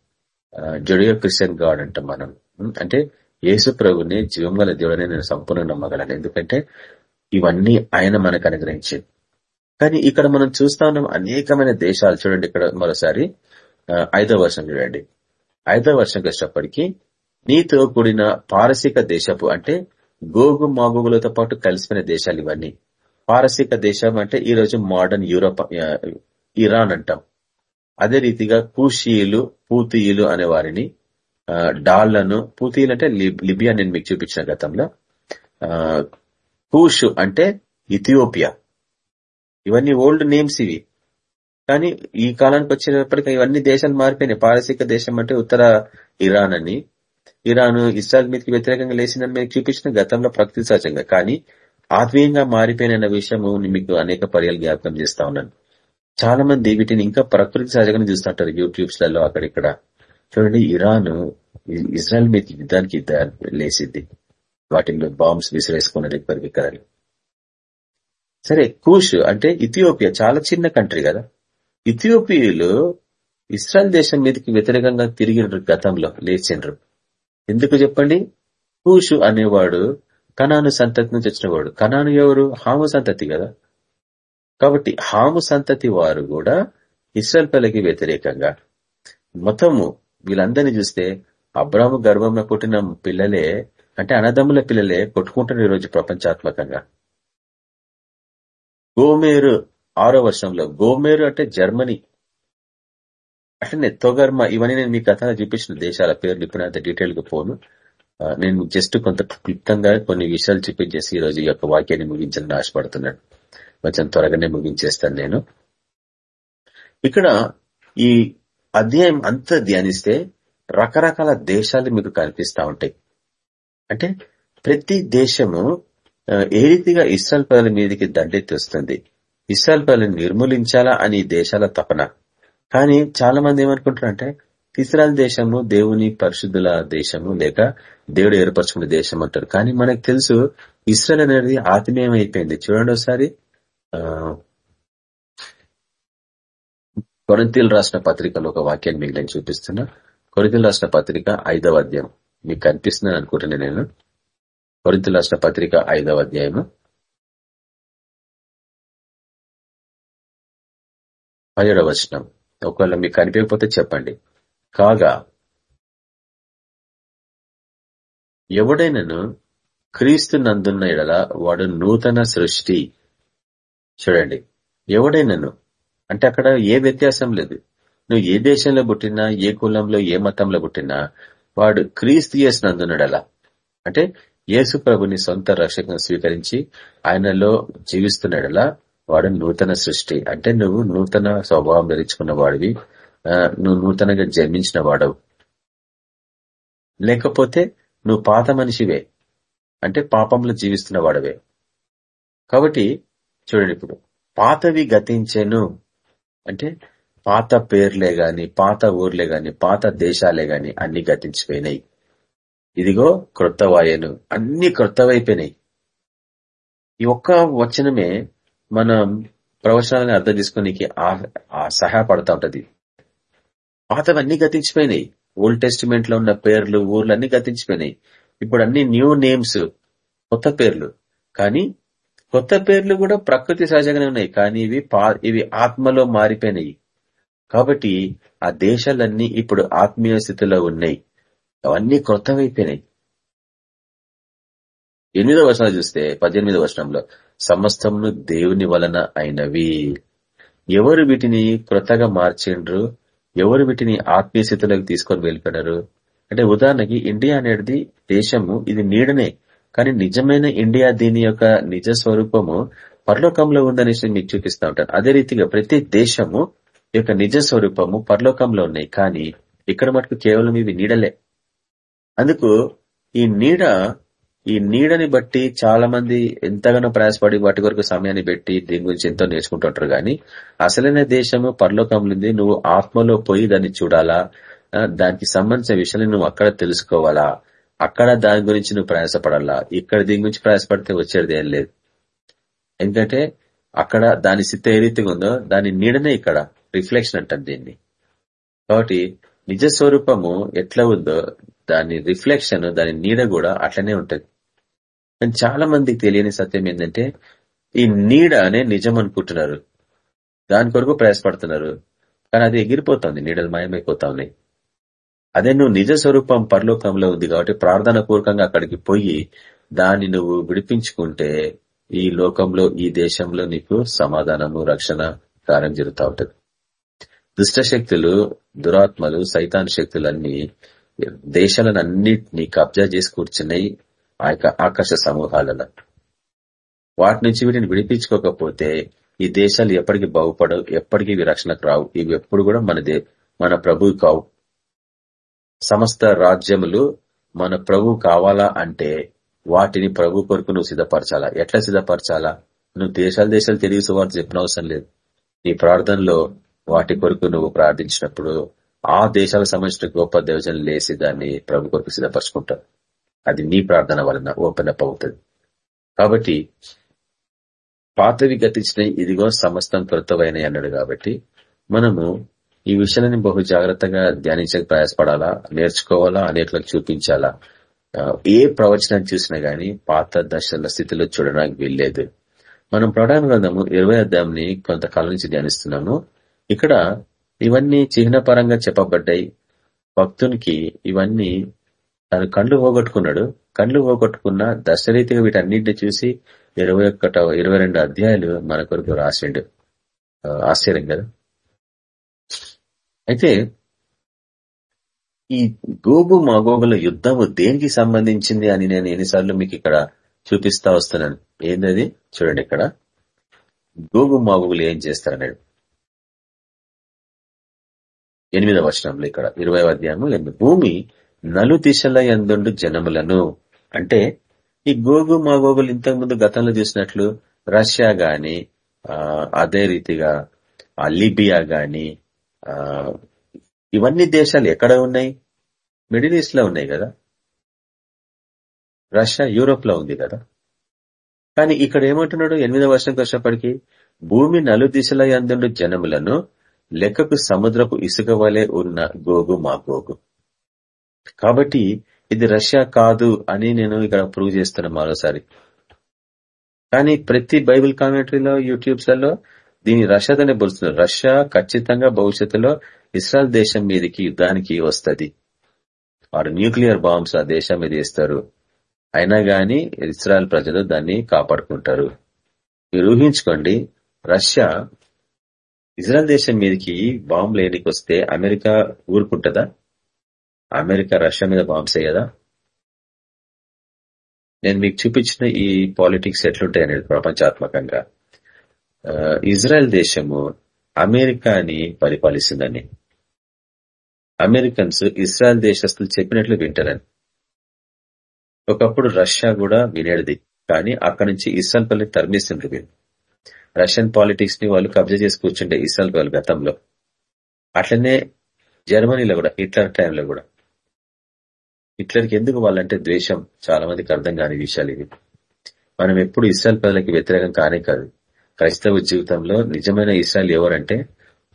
జుడియో క్రిస్టియన్ గాడ్ అంటాం మనం. అంటే యేసు ప్రభుని జీవం గల దేవుడని నేను సంపూర్ణ నమ్మగలను. ఎందుకంటే ఇవన్నీ ఆయన మనకు అనుగ్రహించింది కానీ ఇక్కడ మనం చూస్తా ఉన్నాం అనేకమైన దేశాలు. చూడండి ఇక్కడ మరోసారి ఐదవ వర్షం చూడండి. ఐదవ వర్షం వచ్చేటప్పటికి నీతో కూడిన పారసిక దేశపు అంటే గోగు మాగోగులతో పాటు కలిసిపోయిన దేశాలు ఇవన్నీ. పారసిక దేశం అంటే ఈ రోజు మోడర్న్ యూరోప్ ఇరాన్ అంటాం. అదే రీతిగా కూషీయులు పూతీయులు అనే వారిని డాళ్ళను పూతియులు అంటే లిబియా నేను మీకు చూపించిన గతంలో కూషు అంటే ఇథియోపియా. ఇవన్నీ ఓల్డ్ నేమ్స్ ఇవి. కానీ ఈ కాలానికి వచ్చేటప్పటికి ఇవన్నీ దేశాలు మారిపోయినాయి. పారసీక దేశం అంటే ఉత్తర ఇరాన్ అని. ఇరాన్ ఇస్రాయల్ మీదకి వ్యతిరేకంగా లేచిందని మీకు చూపించిన గతంలో ప్రకృతి సహజంగా. కానీ ఆత్మీయంగా మారిపోయిన విషయం మీకు అనేక పర్యాలు జ్ఞాపకం చేస్తా ఉన్నాను. చాలా మంది వీటిని ఇంకా ప్రకృతి సహజంగా చూస్తుంటారు యూట్యూబ్స్లలో అక్కడిక్కడ. చూడండి ఇరాన్ ఇజ్రాయల్ మీద యుద్ధానికి లేచింది. వాటిల్లో బాంబ్స్ విసిరేసుకున్నది వికరాలు సరే కూష్ అంటే ఇథియోపియా చాలా చిన్న కంట్రీ కదా. ఇథియోపియాలు ఇస్రాయల్ దేశం మీదకి వ్యతిరేకంగా తిరిగినరు గతంలో లేచిండ్రు. ఎందుకు చెప్పండి? కూషు అనేవాడు కనాను సంతతి నుంచి వచ్చినవాడు కనాను ఎవరు? హాము సంతతి కదా. కాబట్టి హాము సంతతి వారు కూడా ఇస్రాయల్ పల్లకి వ్యతిరేకంగా. మొత్తము వీళ్ళందరినీ చూస్తే అబ్రాహ్మ గర్భంలో పుట్టిన పిల్లలే అంటే అనదమ్ముల పిల్లలే కొట్టుకుంటారు ఈరోజు ప్రపంచాత్మకంగా. గోమేరు ఆరో వర్షంలో. గోమేరు అంటే జర్మనీ. అట్లనే తొగర్మ ఇవన్నీ నేను మీ కథ చూపించిన దేశాల పేర్లు ఇప్పుడు అంత డీటెయిల్గా పోను. నేను జస్ట్ కొంత క్లుప్తంగా కొన్ని విషయాలు చూపించేసి ఈ రోజు ఈ యొక్క వాక్యాన్ని ముగించాలని ఆశపడుతున్నాను. కొంచెం త్వరగానే ముగించేస్తాను నేను. ఇక్కడ ఈ అధ్యాయం అంతా ధ్యానిస్తే రకరకాల దేశాలు మీకు కనిపిస్తా ఉంటాయి. అంటే ప్రతి దేశము ఏ రీతిగా ఇస్రాయల్ పదల మీదకి దండెత్తి వస్తుంది? ఇస్రాయల్ పదలను నిర్మూలించాలా అని దేశాల తపన. కానీ చాలా మంది ఏమనుకుంటారంటే ఇస్రాయల్ దేశము దేవుని పరిశుద్ధుల దేశము లేక దేవుడు ఏర్పరచుకునే దేశం అంటారు. కానీ మనకు తెలుసు ఇస్రాయల్ అనేది ఆత్మీయమైపోయింది. చూడండి ఒకసారి. కొరంతీలు రాసిన పత్రికలో ఒక వాక్యాన్ని మీకు నేను చూపిస్తున్నా. కొరింతలు రాసిన పత్రిక ఐదవ అధ్యాయం. మీకు కనిపిస్తున్నాను అనుకుంటున్నాను నేను. కొరింతలు రాసిన పత్రిక ఐదవ అధ్యాయము పదిహేడవ వచనం. ఒకవేళ మీకు కనిపించకపోతే చెప్పండి. కాగా ఎవడైనను క్రీస్తు నందున్న ఎడల వాడు నూతన సృష్టి. చూడండి ఎవడైనాను అంటే అక్కడ ఏ వ్యత్యాసం లేదు. నువ్వు ఏ దేశంలో పుట్టినా ఏ కులంలో ఏ మతంలో పుట్టినా వాడు క్రీస్తు చేసినందునడలా అంటే యేసు ప్రభుని సొంత రక్షకను స్వీకరించి ఆయనలో జీవిస్తున్నడలా వాడు నూతన సృష్టి. అంటే నువ్వు నూతన స్వభావం ధరించుకున్న వాడివి. నువ్వు నూతనంగా జన్మించిన వాడవు లేకపోతే నువ్వు పాత మనిషివే. అంటే పాపంలో జీవిస్తున్న వాడవే కాబట్టి చూడండి ఇప్పుడు పాతవి గతించెను. అంటే పాత పేర్లే గాని పాత ఊర్లే గాని పాత దేశాలే గాని అన్ని గతించిపోయినాయి. ఇదిగో క్రొత్తవాయను అన్ని క్రొత్తవైపోయినాయి. ఈ ఒక్క వచనమే మనం ప్రవచనాలను అర్థం చేసుకోనికి సహాయపడతా ఉంటది. పాతవన్నీ గతించిపోయినాయి. ఓల్డ్ టెస్టిమెంట్లో ఉన్న పేర్లు ఊర్లు అన్ని గతించిపోయినాయి. ఇప్పుడు అన్ని న్యూ నేమ్స్ కొత్త పేర్లు. కానీ కొత్త పేర్లు కూడా ప్రకృతి సహజంగానే ఉన్నాయి. కానీ ఇవి ఇవి ఆత్మలో మారిపోయినాయి. కాబట్టి ఆ దేశాలన్నీ ఇప్పుడు ఆత్మీయ స్థితిలో ఉన్నాయి. అవన్నీ కొత్తవైపోయినాయి ఎనిమిదో వర్షాలు చూస్తే పద్దెనిమిదో వర్షంలో సమస్తమును దేవుని వలన అయినవి. ఎవరు వీటిని క్రొత్తగా మార్చిండ్రు ఎవరు వీటిని ఆత్మీయ స్థితిలోకి తీసుకొని వెళ్ళిపోయారు అంటే ఉదాహరణకి ఇండియా అనేది దేశము ఇది నీడనే. కానీ నిజమైన ఇండియా దీని యొక్క నిజ స్వరూపము పరలోకంలో ఉందనేసి మీకు చూపిస్తా ఉంటాను. అదే రీతిగా ప్రతి దేశము యొక్క నిజ స్వరూపము పరలోకంలో ఉన్నాయి. కానీ ఇక్కడ మటుకు కేవలం ఇవి నీడలే. అందుకు ఈ నీడ ఈ నీడని బట్టి చాలా మంది ఎంతగానో ప్రయాసపడి వాటి వరకు సమయాన్ని పెట్టి దీని గురించి ఎంతో నేర్చుకుంటుంటారు. గాని అసలైన దేశము పరలోకంలో నువ్వు ఆత్మలో పోయి దాన్ని చూడాలా? దానికి సంబంధించిన విషయాన్ని నువ్వు అక్కడ తెలుసుకోవాలా? అక్కడ దాని గురించి నువ్వు ప్రయాసపడాలా? ఇక్కడ దీని గురించి ప్రయాసపడితే వచ్చేది ఏం లేదు. ఎందుకంటే అక్కడ దాని స్థితి ఏ రీతిగా ఉందో దాని నీడనే ఇక్కడ. రిఫ్లెక్షన్ అంటారు దీన్ని. కాబట్టి నిజ స్వరూపము ఎట్లా ఉందో దాని రిఫ్లెక్షన్ దాని నీడ కూడా అట్లనే ఉంటది. కానీ చాలా మందికి తెలియని సత్యం ఏంటంటే ఈ నీడ అనే నిజం అనుకుంటున్నారు. దాని కొరకు ప్రయాసపడుతున్నారు. కానీ అది ఎగిరిపోతుంది నీడలు మాయమైపోతా ఉన్నాయి అదే నువ్వు నిజ స్వరూపం పరలోకంలో ఉంది కాబట్టి ప్రార్థన పూర్వకంగా అక్కడికి పోయి దాన్ని నువ్వు విడిపించుకుంటే ఈ లోకంలో ఈ దేశంలో నీకు సమాధానము రక్షణ కార్యం జరుగుతూ ఉంటుంది. దుష్టశక్తులు దురాత్మలు సైతాన్ శక్తులన్నీ దేశాలను అన్నిటినీ కబ్జా చేసి కూర్చున్నాయి ఆ యొక్క ఆకాశ సమూహాలలో. వాటి నుంచి వీటిని విడిపించుకోకపోతే ఈ దేశాలు ఎప్పటికీ బాగుపడవు ఎప్పటికీ ఇవి రక్షణకు రావు. ఇవి ఎప్పుడు కూడా మన మన ప్రభువు కావు. సమస్త రాజ్యములు మన ప్రభు కావాలా అంటే వాటిని ప్రభు కొరకు నువ్వు సిద్ధపరచాలా? ఎట్లా సిద్ధపరచాలా? నువ్వు దేశాలు దేశాలు తిరిగి సువార్త చెప్పిన అవసరం లేదు. నీ ప్రార్థనలో వాటి కొరకు నువ్వు ప్రార్థించినప్పుడు ఆ దేశాలకు సంబంధించిన గొప్ప దేవజనం లేసి దాన్ని ప్రభు కొరకు సిద్ధపరచుకుంటారు. అది నీ ప్రార్థన వలన ఓపెన్ అప్ అవుతుంది కాబట్టి పాతవి గతించిన ఇదిగో సమస్తం కృతమైన అన్నాడు కాబట్టి మనము ఈ విషయాన్ని బహు జాగ్రత్తగా ధ్యానించక ప్రయాసపడాలా నేర్చుకోవాలా అనేట్లకు చూపించాలా? ఏ ప్రవచనాన్ని చూసినా గాని పాత దశల స్థితిలో చూడడానికి వీల్లేదు. మనం ప్రధాన గ్రంథము ఇరవై అధ్యాయంని కొంతకాలం నుంచి ధ్యానిస్తున్నాము. ఇక్కడ ఇవన్నీ చిహ్నపరంగా చెప్పబడ్డాయి. భక్తునికి ఇవన్నీ తను కళ్ళు పోగొట్టుకున్నాడు. కళ్ళు పోగొట్టుకున్న దశరీతిగా వీటన్నింటిని చూసి ఇరవై ఒక్కట ఇరవై రెండు అధ్యాయులు మన కొరకు రాసిండు. ఆశ్చర్యం కదా? అయితే ఈ గోగు మాగోగుల యుద్ధము దేనికి సంబంధించింది అని నేను ఎన్నిసార్లు మీకు ఇక్కడ చూపిస్తా వస్తున్నాను. ఏంటది చూడండి ఇక్కడ. గోగు మాగోగులు ఏం చేస్తారన్నాడు. ఎనిమిదవ వచనంలో ఇక్కడ ఇరవై అధ్యాయము భూమి నలు దిశల ఎందుండు జనములను. అంటే ఈ గోగు మాగోగులు ఇంతకుముందు గతంలో చూసినట్లు రష్యా గాని అదే రీతిగా లిబియా గాని ఇవన్నీ దేశాలు ఎక్కడ ఉన్నాయి? మిడిల్ ఈస్ట్లో ఉన్నాయి కదా. రష్యా యూరోప్లో ఉంది కదా. కానీ ఇక్కడ ఏమంటున్నాడు? ఎనిమిదవ వర్షంకి వచ్చేప్పటికీ భూమి నలు దిశల ఎందుండు జనములను లెక్కకు సముద్రపు ఇసుక వలె ఉన్న గోగు మా గోగు. కాబట్టి ఇది రష్యా కాదు అని నేను ఇక్కడ ప్రూవ్ చేస్తాను మరోసారి. కానీ ప్రతి బైబిల్ కామెంటరీలో యూట్యూబ్స్లలో దీని రష్యాతోనే పోలుస్తున్నారు రష్యా ఖచ్చితంగా భవిష్యత్తులో ఇస్రాయల్ దేశం మీదకి యుద్ధానికి వస్తుంది. వారు న్యూక్లియర్ బాంబ్స్ ఆ దేశం మీద వేస్తారు. అయినా గాని ఇస్రాయల్ ప్రజలు దాన్ని కాపాడుకుంటారు. మీరు ఊహించుకోండి రష్యా ఇజ్రాయల్ దేశం మీదకి బాంబు లేనికి వస్తే అమెరికా ఊరుకుంటుందా? అమెరికా రష్యా మీద బాంబ్స్ వేయదా? నేను మీకు చూపించిన ఈ పాలిటిక్స్ ఎట్లుంటాయి అనేది ప్రపంచాత్మకంగా. ఇజ్రాయెల్ దేశము అమెరికాని పరిపాలిస్తుందని. అమెరికన్స్ ఇస్రాయల్ దేశస్తులు చెప్పినట్లు వింటారని ఒకప్పుడు రష్యా కూడా వినేది కానీ అక్కడి నుంచి ఇస్రాయల్ పల్లి తరిమిస్తుండ్రు రష్యన్ పాలిటిక్స్ని వాళ్ళు కబ్జా చేసి కూర్చుండే ఇస్రాయల్ వాళ్ళు గతంలో. అట్లనే జర్మనీలో కూడా హిట్లర్ టైంలో కూడా. హిట్లర్కి ఎందుకు వాళ్ళంటే ద్వేషం? చాలా మందికి అర్థం కాని విషయాలు ఇవి. మనం ఎప్పుడు ఇస్రాయల్ ప్రజలకి వ్యతిరేకం కానే కాదు. క్రైస్తవ జీవితంలో నిజమైన ఇస్రాయల్ ఎవరంటే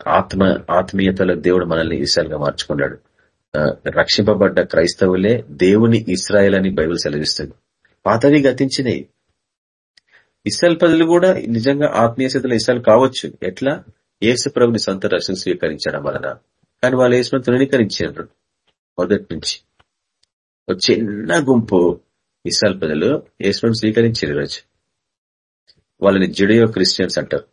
ఆత్మ ఆత్మీయతలో దేవుడు మనల్ని ఇస్రాయల్గా మార్చుకున్నాడు రక్షింపబడ్డ క్రైస్తవులే దేవుని ఇస్రాయల్ అని బైబిల్ సెలవిస్తుంది. పాతవి గతించినాయి. ఇస్రాయల్ ప్రజలు కూడా నిజంగా ఆత్మీయ స్థితిలో ఇస్రాయల్ కావచ్చు. ఎట్లా? ఏసు ప్రభుని సొంత రక్షణ స్వీకరించడం వలన. కానీ వాళ్ళు యేసును తృణీకరించారు మొదటి నుంచి. ఒక చిన్న గుంపు ఇస్రాయల్ ప్రజలు యేసును స్వీకరించారు ఈరోజు వాళ్ళని జుడియో క్రిస్టియన్స్ అంటారు.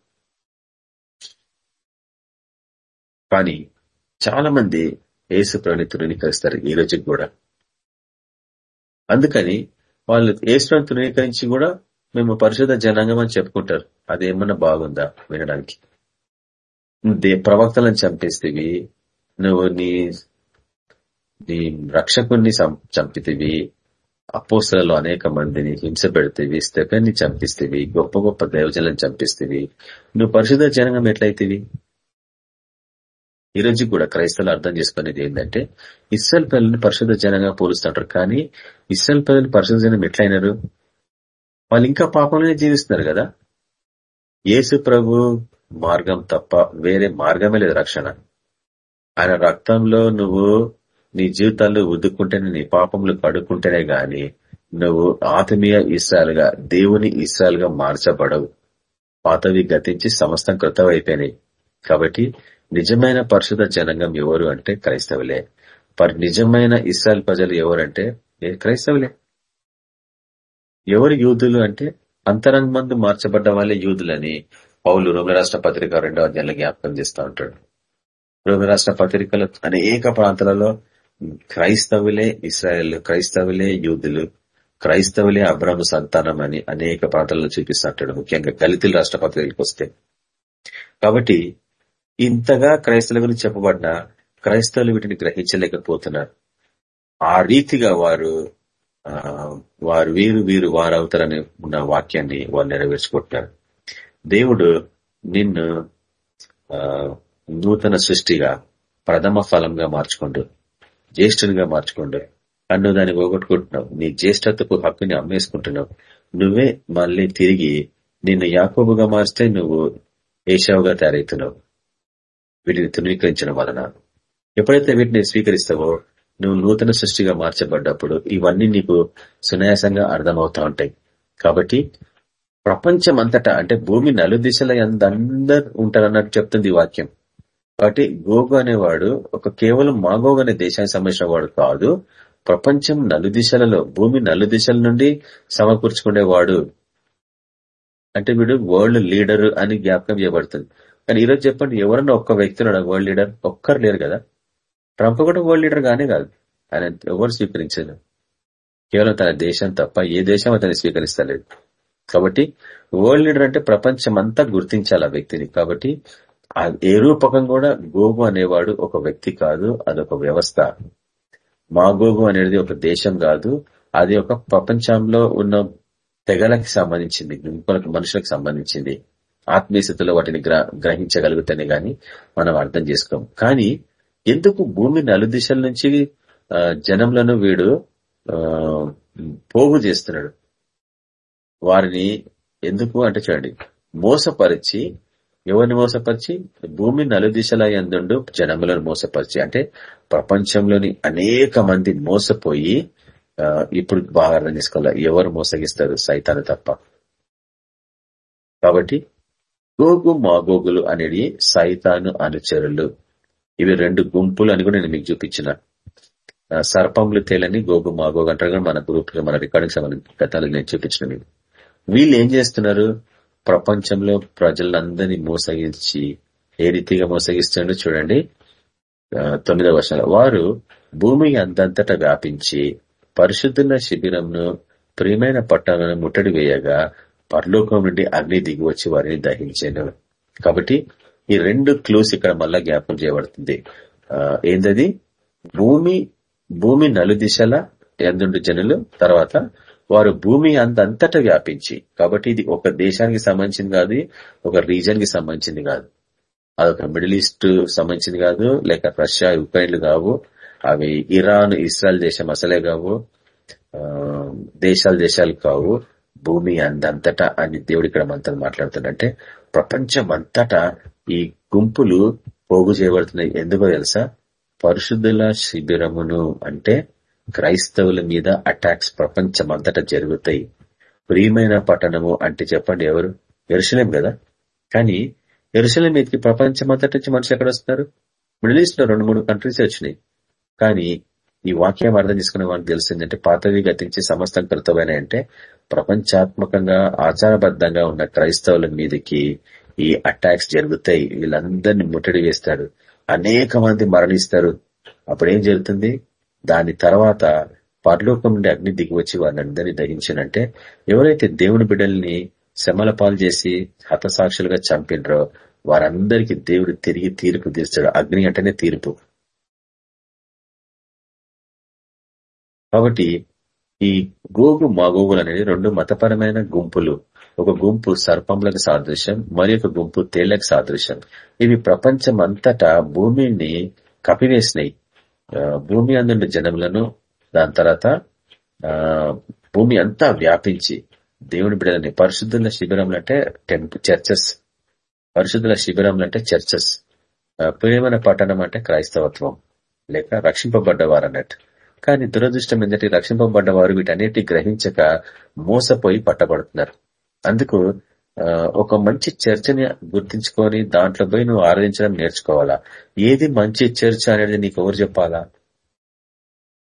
కానీ చాలా మంది ఏసు ప్రభుని తృణీకరిస్తారు ఈ రోజుకి కూడా. అందుకని వాళ్ళు యేసును తృణీకరించి కూడా మేము పరిశుద్ధ జనాంగం అని చెప్పుకుంటారు. అది ఏమన్నా బాగుందా వినడానికి? దే ప్రవక్తలను చంపేస్తేవి నువ్వు నీ నీ రక్షకుణ్ణి చంపితివి అపోసలలో అనేక మందిని హింస పెడితేవి స్థెఫెన్ని చంపిస్తేవి గొప్ప గొప్ప దేవజలను చంపిస్తేవి నువ్వు పరిశుద్ధ జనంగం ఎట్లయితేవి? ఈ రోజు కూడా క్రైస్తవులు అర్థం చేసుకునేది ఏంటంటే ఇస్సల్ పిల్లల్ని పరిశుద్ధ జనంగా పోలుస్తుంటారు. కానీ ఇస్సల్ పిల్లలు పరిశుద్ధ జనం ఎట్లయినారు? వాళ్ళు ఇంకా పాపంలోనే జీవిస్తున్నారు కదా. యేసు ప్రభు మార్గం తప్ప వేరే మార్గమే లేదు రక్షణ. ఆయన రక్తంలో నువ్వు నీ జీవితాల్లో ఉద్దుకుంటేనే నీ పాపములు కడుక్కుంటేనే గాని నువ్వు ఆత్మీయ ఇస్రాయిలుగా దేవుని ఇస్రాయిలుగా మార్చబడవు. పాతవి గతించి సమస్తం కృతమైపోయినాయి. కాబట్టి నిజమైన పరిశుధ జనంగం ఎవరు అంటే క్రైస్తవులే. నిజమైన ఇస్రాయల్ ప్రజలు ఎవరంటే? క్రైస్తవులే. ఎవరు యూదులు అంటే అంతరంగమందు మార్చబడ్డ వాళ్ళే యూదులని పౌలు రోమి రాష్ట్ర పత్రిక రెండో అధ్యాయంలో జ్ఞాపకం చేస్తూ ఉంటాడు. రోమి రాష్ట్ర పత్రికలు అనేక ప్రాంతాలలో క్రైస్తవులే ఇస్రాయల్ క్రైస్తవులే యూదులు క్రైస్తవులే అబ్రహ్మ సంతానం అని అనేక ప్రాంతాలలో చూపిస్తుంటాడు ముఖ్యంగా దళితుల రాష్ట్ర పత్రికలకు వస్తే. కాబట్టి ఇంతగా క్రైస్తవుల గురించి చెప్పబడిన క్రైస్తవులు వీటిని గ్రహించలేకపోతున్నారు. ఆ రీతిగా వారు వారు వీరు వీరు వారు అవుతారని ఉన్న వాక్యాన్ని వారు నెరవేర్చుకుంటున్నారు దేవుడు నిన్ను నూతన సృష్టిగా ప్రథమ ఫలంగా మార్చుకోండు జ్యేష్ఠునిగా మార్చుకోండు. అన్ను దాన్ని పోగొట్టుకుంటున్నావు. నీ జ్యేష్ఠత్వపు హక్కుని అమ్మేసుకుంటున్నావు. నువ్వే మళ్ళీ తిరిగి నిన్ను యాకోబుగా మార్స్తే నువ్వు ఏషావుగా తయారవుతున్నావు. వీటిని తృణీకరించడం వలన. ఎప్పుడైతే వీటిని స్వీకరిస్తావో నువ్వు నూతన సృష్టిగా మార్చబడ్డప్పుడు ఇవన్నీ నీకు సునాయాసంగా అర్థమవుతా ఉంటాయి. కాబట్టి ప్రపంచం అంతటా అంటే భూమి నలుదిశల అందరు ఉంటారన్నట్టు చెప్తుంది వాక్యం. కాబట్టి గోగు అనేవాడు ఒక కేవలం మాగోగ్ అనే దేశానికి సంబంధించిన వాడు కాదు. ప్రపంచం నలుదిశలలో భూమి నలుదిశల నుండి సమకూర్చుకునేవాడు. అంటే వీడు వరల్డ్ లీడర్ అని జ్ఞాపకం చేయబడుతుంది. కానీ ఈరోజు చెప్పండి ఎవరన్నా ఒక్క వ్యక్తి వరల్డ్ లీడర్? ఒక్కరు లేరు కదా. ట్రంప్ కూడా వరల్డ్ లీడర్ గానే కాదు. ఆయన ఎవరు స్వీకరించలేదు. కేవలం తన దేశం తప్ప ఏ దేశం అతన్ని స్వీకరిస్తలేదు. కాబట్టి వరల్డ్ లీడర్ అంటే ప్రపంచం అంతా గుర్తించాలి ఆ వ్యక్తిని. కాబట్టి ఏ రూపకం కూడా గోగు అనేవాడు ఒక వ్యక్తి కాదు అదొక వ్యవస్థ. మా గోగు అనేది ఒక దేశం కాదు అది ఒక ప్రపంచంలో ఉన్న తెగలకి సంబంధించింది మనుషులకు సంబంధించింది. ఆత్మీయస్థితిలో వాటిని గ్రహించగలుగుతానే గాని మనం అర్థం చేసుకోం. కానీ ఎందుకు భూమి నలుదిశల నుంచి జనంలను వీడు పోగు చేస్తున్నాడు? వారిని ఎందుకు అంటే చూడండి మోసపరిచి ఎవరిని మోసపరిచి? భూమి నలుదిశల ఎందుండు జనములను మోసపరిచి. అంటే ప్రపంచంలోని అనేక మంది మోసపోయి ఇప్పుడు బాగా అర్థం చేసుకోవాలి ఎవరు మోసగిస్తారు? సైతాను తప్ప. కాబట్టి గోగు మాగోగులు అనేది సైతాను అనుచరులు. ఇవి రెండు గుంపులు అని కూడా నేను మీకు చూపించిన. సర్పములు తేలని గోగు మాగోగు అంటారు మన గ్రూప్ మన రికార్డింగ్ సంబంధించిన గతాలు నేను చూపించిన మీకు. వీళ్ళు ఏం చేస్తున్నారు? ప్రపంచంలో ప్రజలందరినీ మోసగించి ఏ రీతిగా మోసగిస్తున్నాడో చూడండి. తొమ్మిదవ వర్షాలు వారు భూమి అంతంతటా వ్యాపించి పరిశుద్ధుల శిబిరంను ప్రియమైన పట్టాలను ముట్టడి వేయగా పరలోకం నుండి అగ్ని దిగి వచ్చి వారిని దహించాను. కాబట్టి ఈ రెండు క్లూస్ ఇక్కడ మళ్ళా జ్ఞాపకం చేయబడుతుంది. ఏంటది భూమి భూమి నలుదిశల ఎందుండు జనులు తర్వాత వారు భూమి అంతటా వ్యాపించి కాబట్టి ఇది ఒక దేశానికి సంబంధించింది కాదు ఒక రీజన్కి సంబంధించింది కాదు. అదొక మిడిల్ ఈస్ట్ సంబంధించింది కాదు లేక రష్యా యుక్రెయిన్లు కావు అవి ఇరాన్ ఇస్రాయల్ దేశం అసలే కావు దేశాలు దేశాలు కావు భూమి అందంతటా అని దేవుడు ఇక్కడ మనతో మాట్లాడుతుందంటే ప్రపంచం అంతటా ఈ గుంపులు పోగు చేయబడుతున్నాయి. ఎందుకో తెలుసా? పరిశుద్ధుల శిబిరమును అంటే క్రైస్తవుల మీద అటాక్స్ ప్రపంచమంతటా జరుగుతాయి. ప్రియమైన పట్టణము అంటే చెప్పండి ఎవరు? ఎరుసలేం కదా? కానీ ఎరుసలేం మీదకి ప్రపంచమంతటి నుంచి మనుషులు ఎక్కడ వస్తున్నారు? మిడిల్ ఈస్ట్లో రెండు మూడు కంట్రీస్ వచ్చినాయి. కానీ ఈ వాక్యం అర్థం చేసుకునే వాళ్ళకి తెలిసిందంటే పాతవి గతించి సమస్తం కృతమైన అంటే ప్రపంచాత్మకంగా ఆచారబద్ధంగా ఉన్న క్రైస్తవుల మీదకి ఈ అటాక్స్ జరుగుతాయి వీళ్ళందరినీ ముట్టడి వేస్తాడు. అనేక మంది మరణిస్తారు. అప్పుడేం జరుగుతుంది? దాని తర్వాత పరలోకం నుండి అగ్ని దిగి వచ్చి వాళ్ళందరినీ దహించినంటే ఎవరైతే దేవుని బిడ్డల్ని శమల పాలు చేసి హతసాక్షులుగా చంపినరో వారందరికీ దేవుడు తిరిగి తీర్పు తీస్తాడు అగ్ని అంటేనే తీర్పు. కాబట్టి ఈ గోగు మాగోగులు అనేది రెండు మతపరమైన గుంపులు. ఒక గుంపు సర్పంలకు సాదృశ్యం మరి ఒక గుంపు తేళ్ళకు సాదృశ్యం. ఇవి ప్రపంచం అంతటా భూమిని కపివేసినాయి భూమి అందున్న జనములను దాని తర్వాత భూమి అంతా వ్యాపించి దేవుని బిడ్డలని పరిశుద్ధుల శిబిరంలు అంటే టెంపుల్ చర్చెస్. పరిశుద్ధుల శిబిరంలు అంటే చర్చెస్. ప్రేమన పట్టణం అంటే క్రైస్తవత్వం లేక రక్షింపబడ్డవారు అన్నట్టు కానీ దురదృష్టం ఏంటంటే రక్షింపబడ్డవారు వీటన్నిటి గ్రహించక మోసపోయి పట్టబడుతున్నారు. అందుకు ఒక మంచి చర్చని గుర్తించుకొని దాంట్లో పోయి నువ్వు ఆరాధించడం నేర్చుకోవాలా? ఏది మంచి చర్చ అనేది నీకు ఎవరు చెప్పాలా?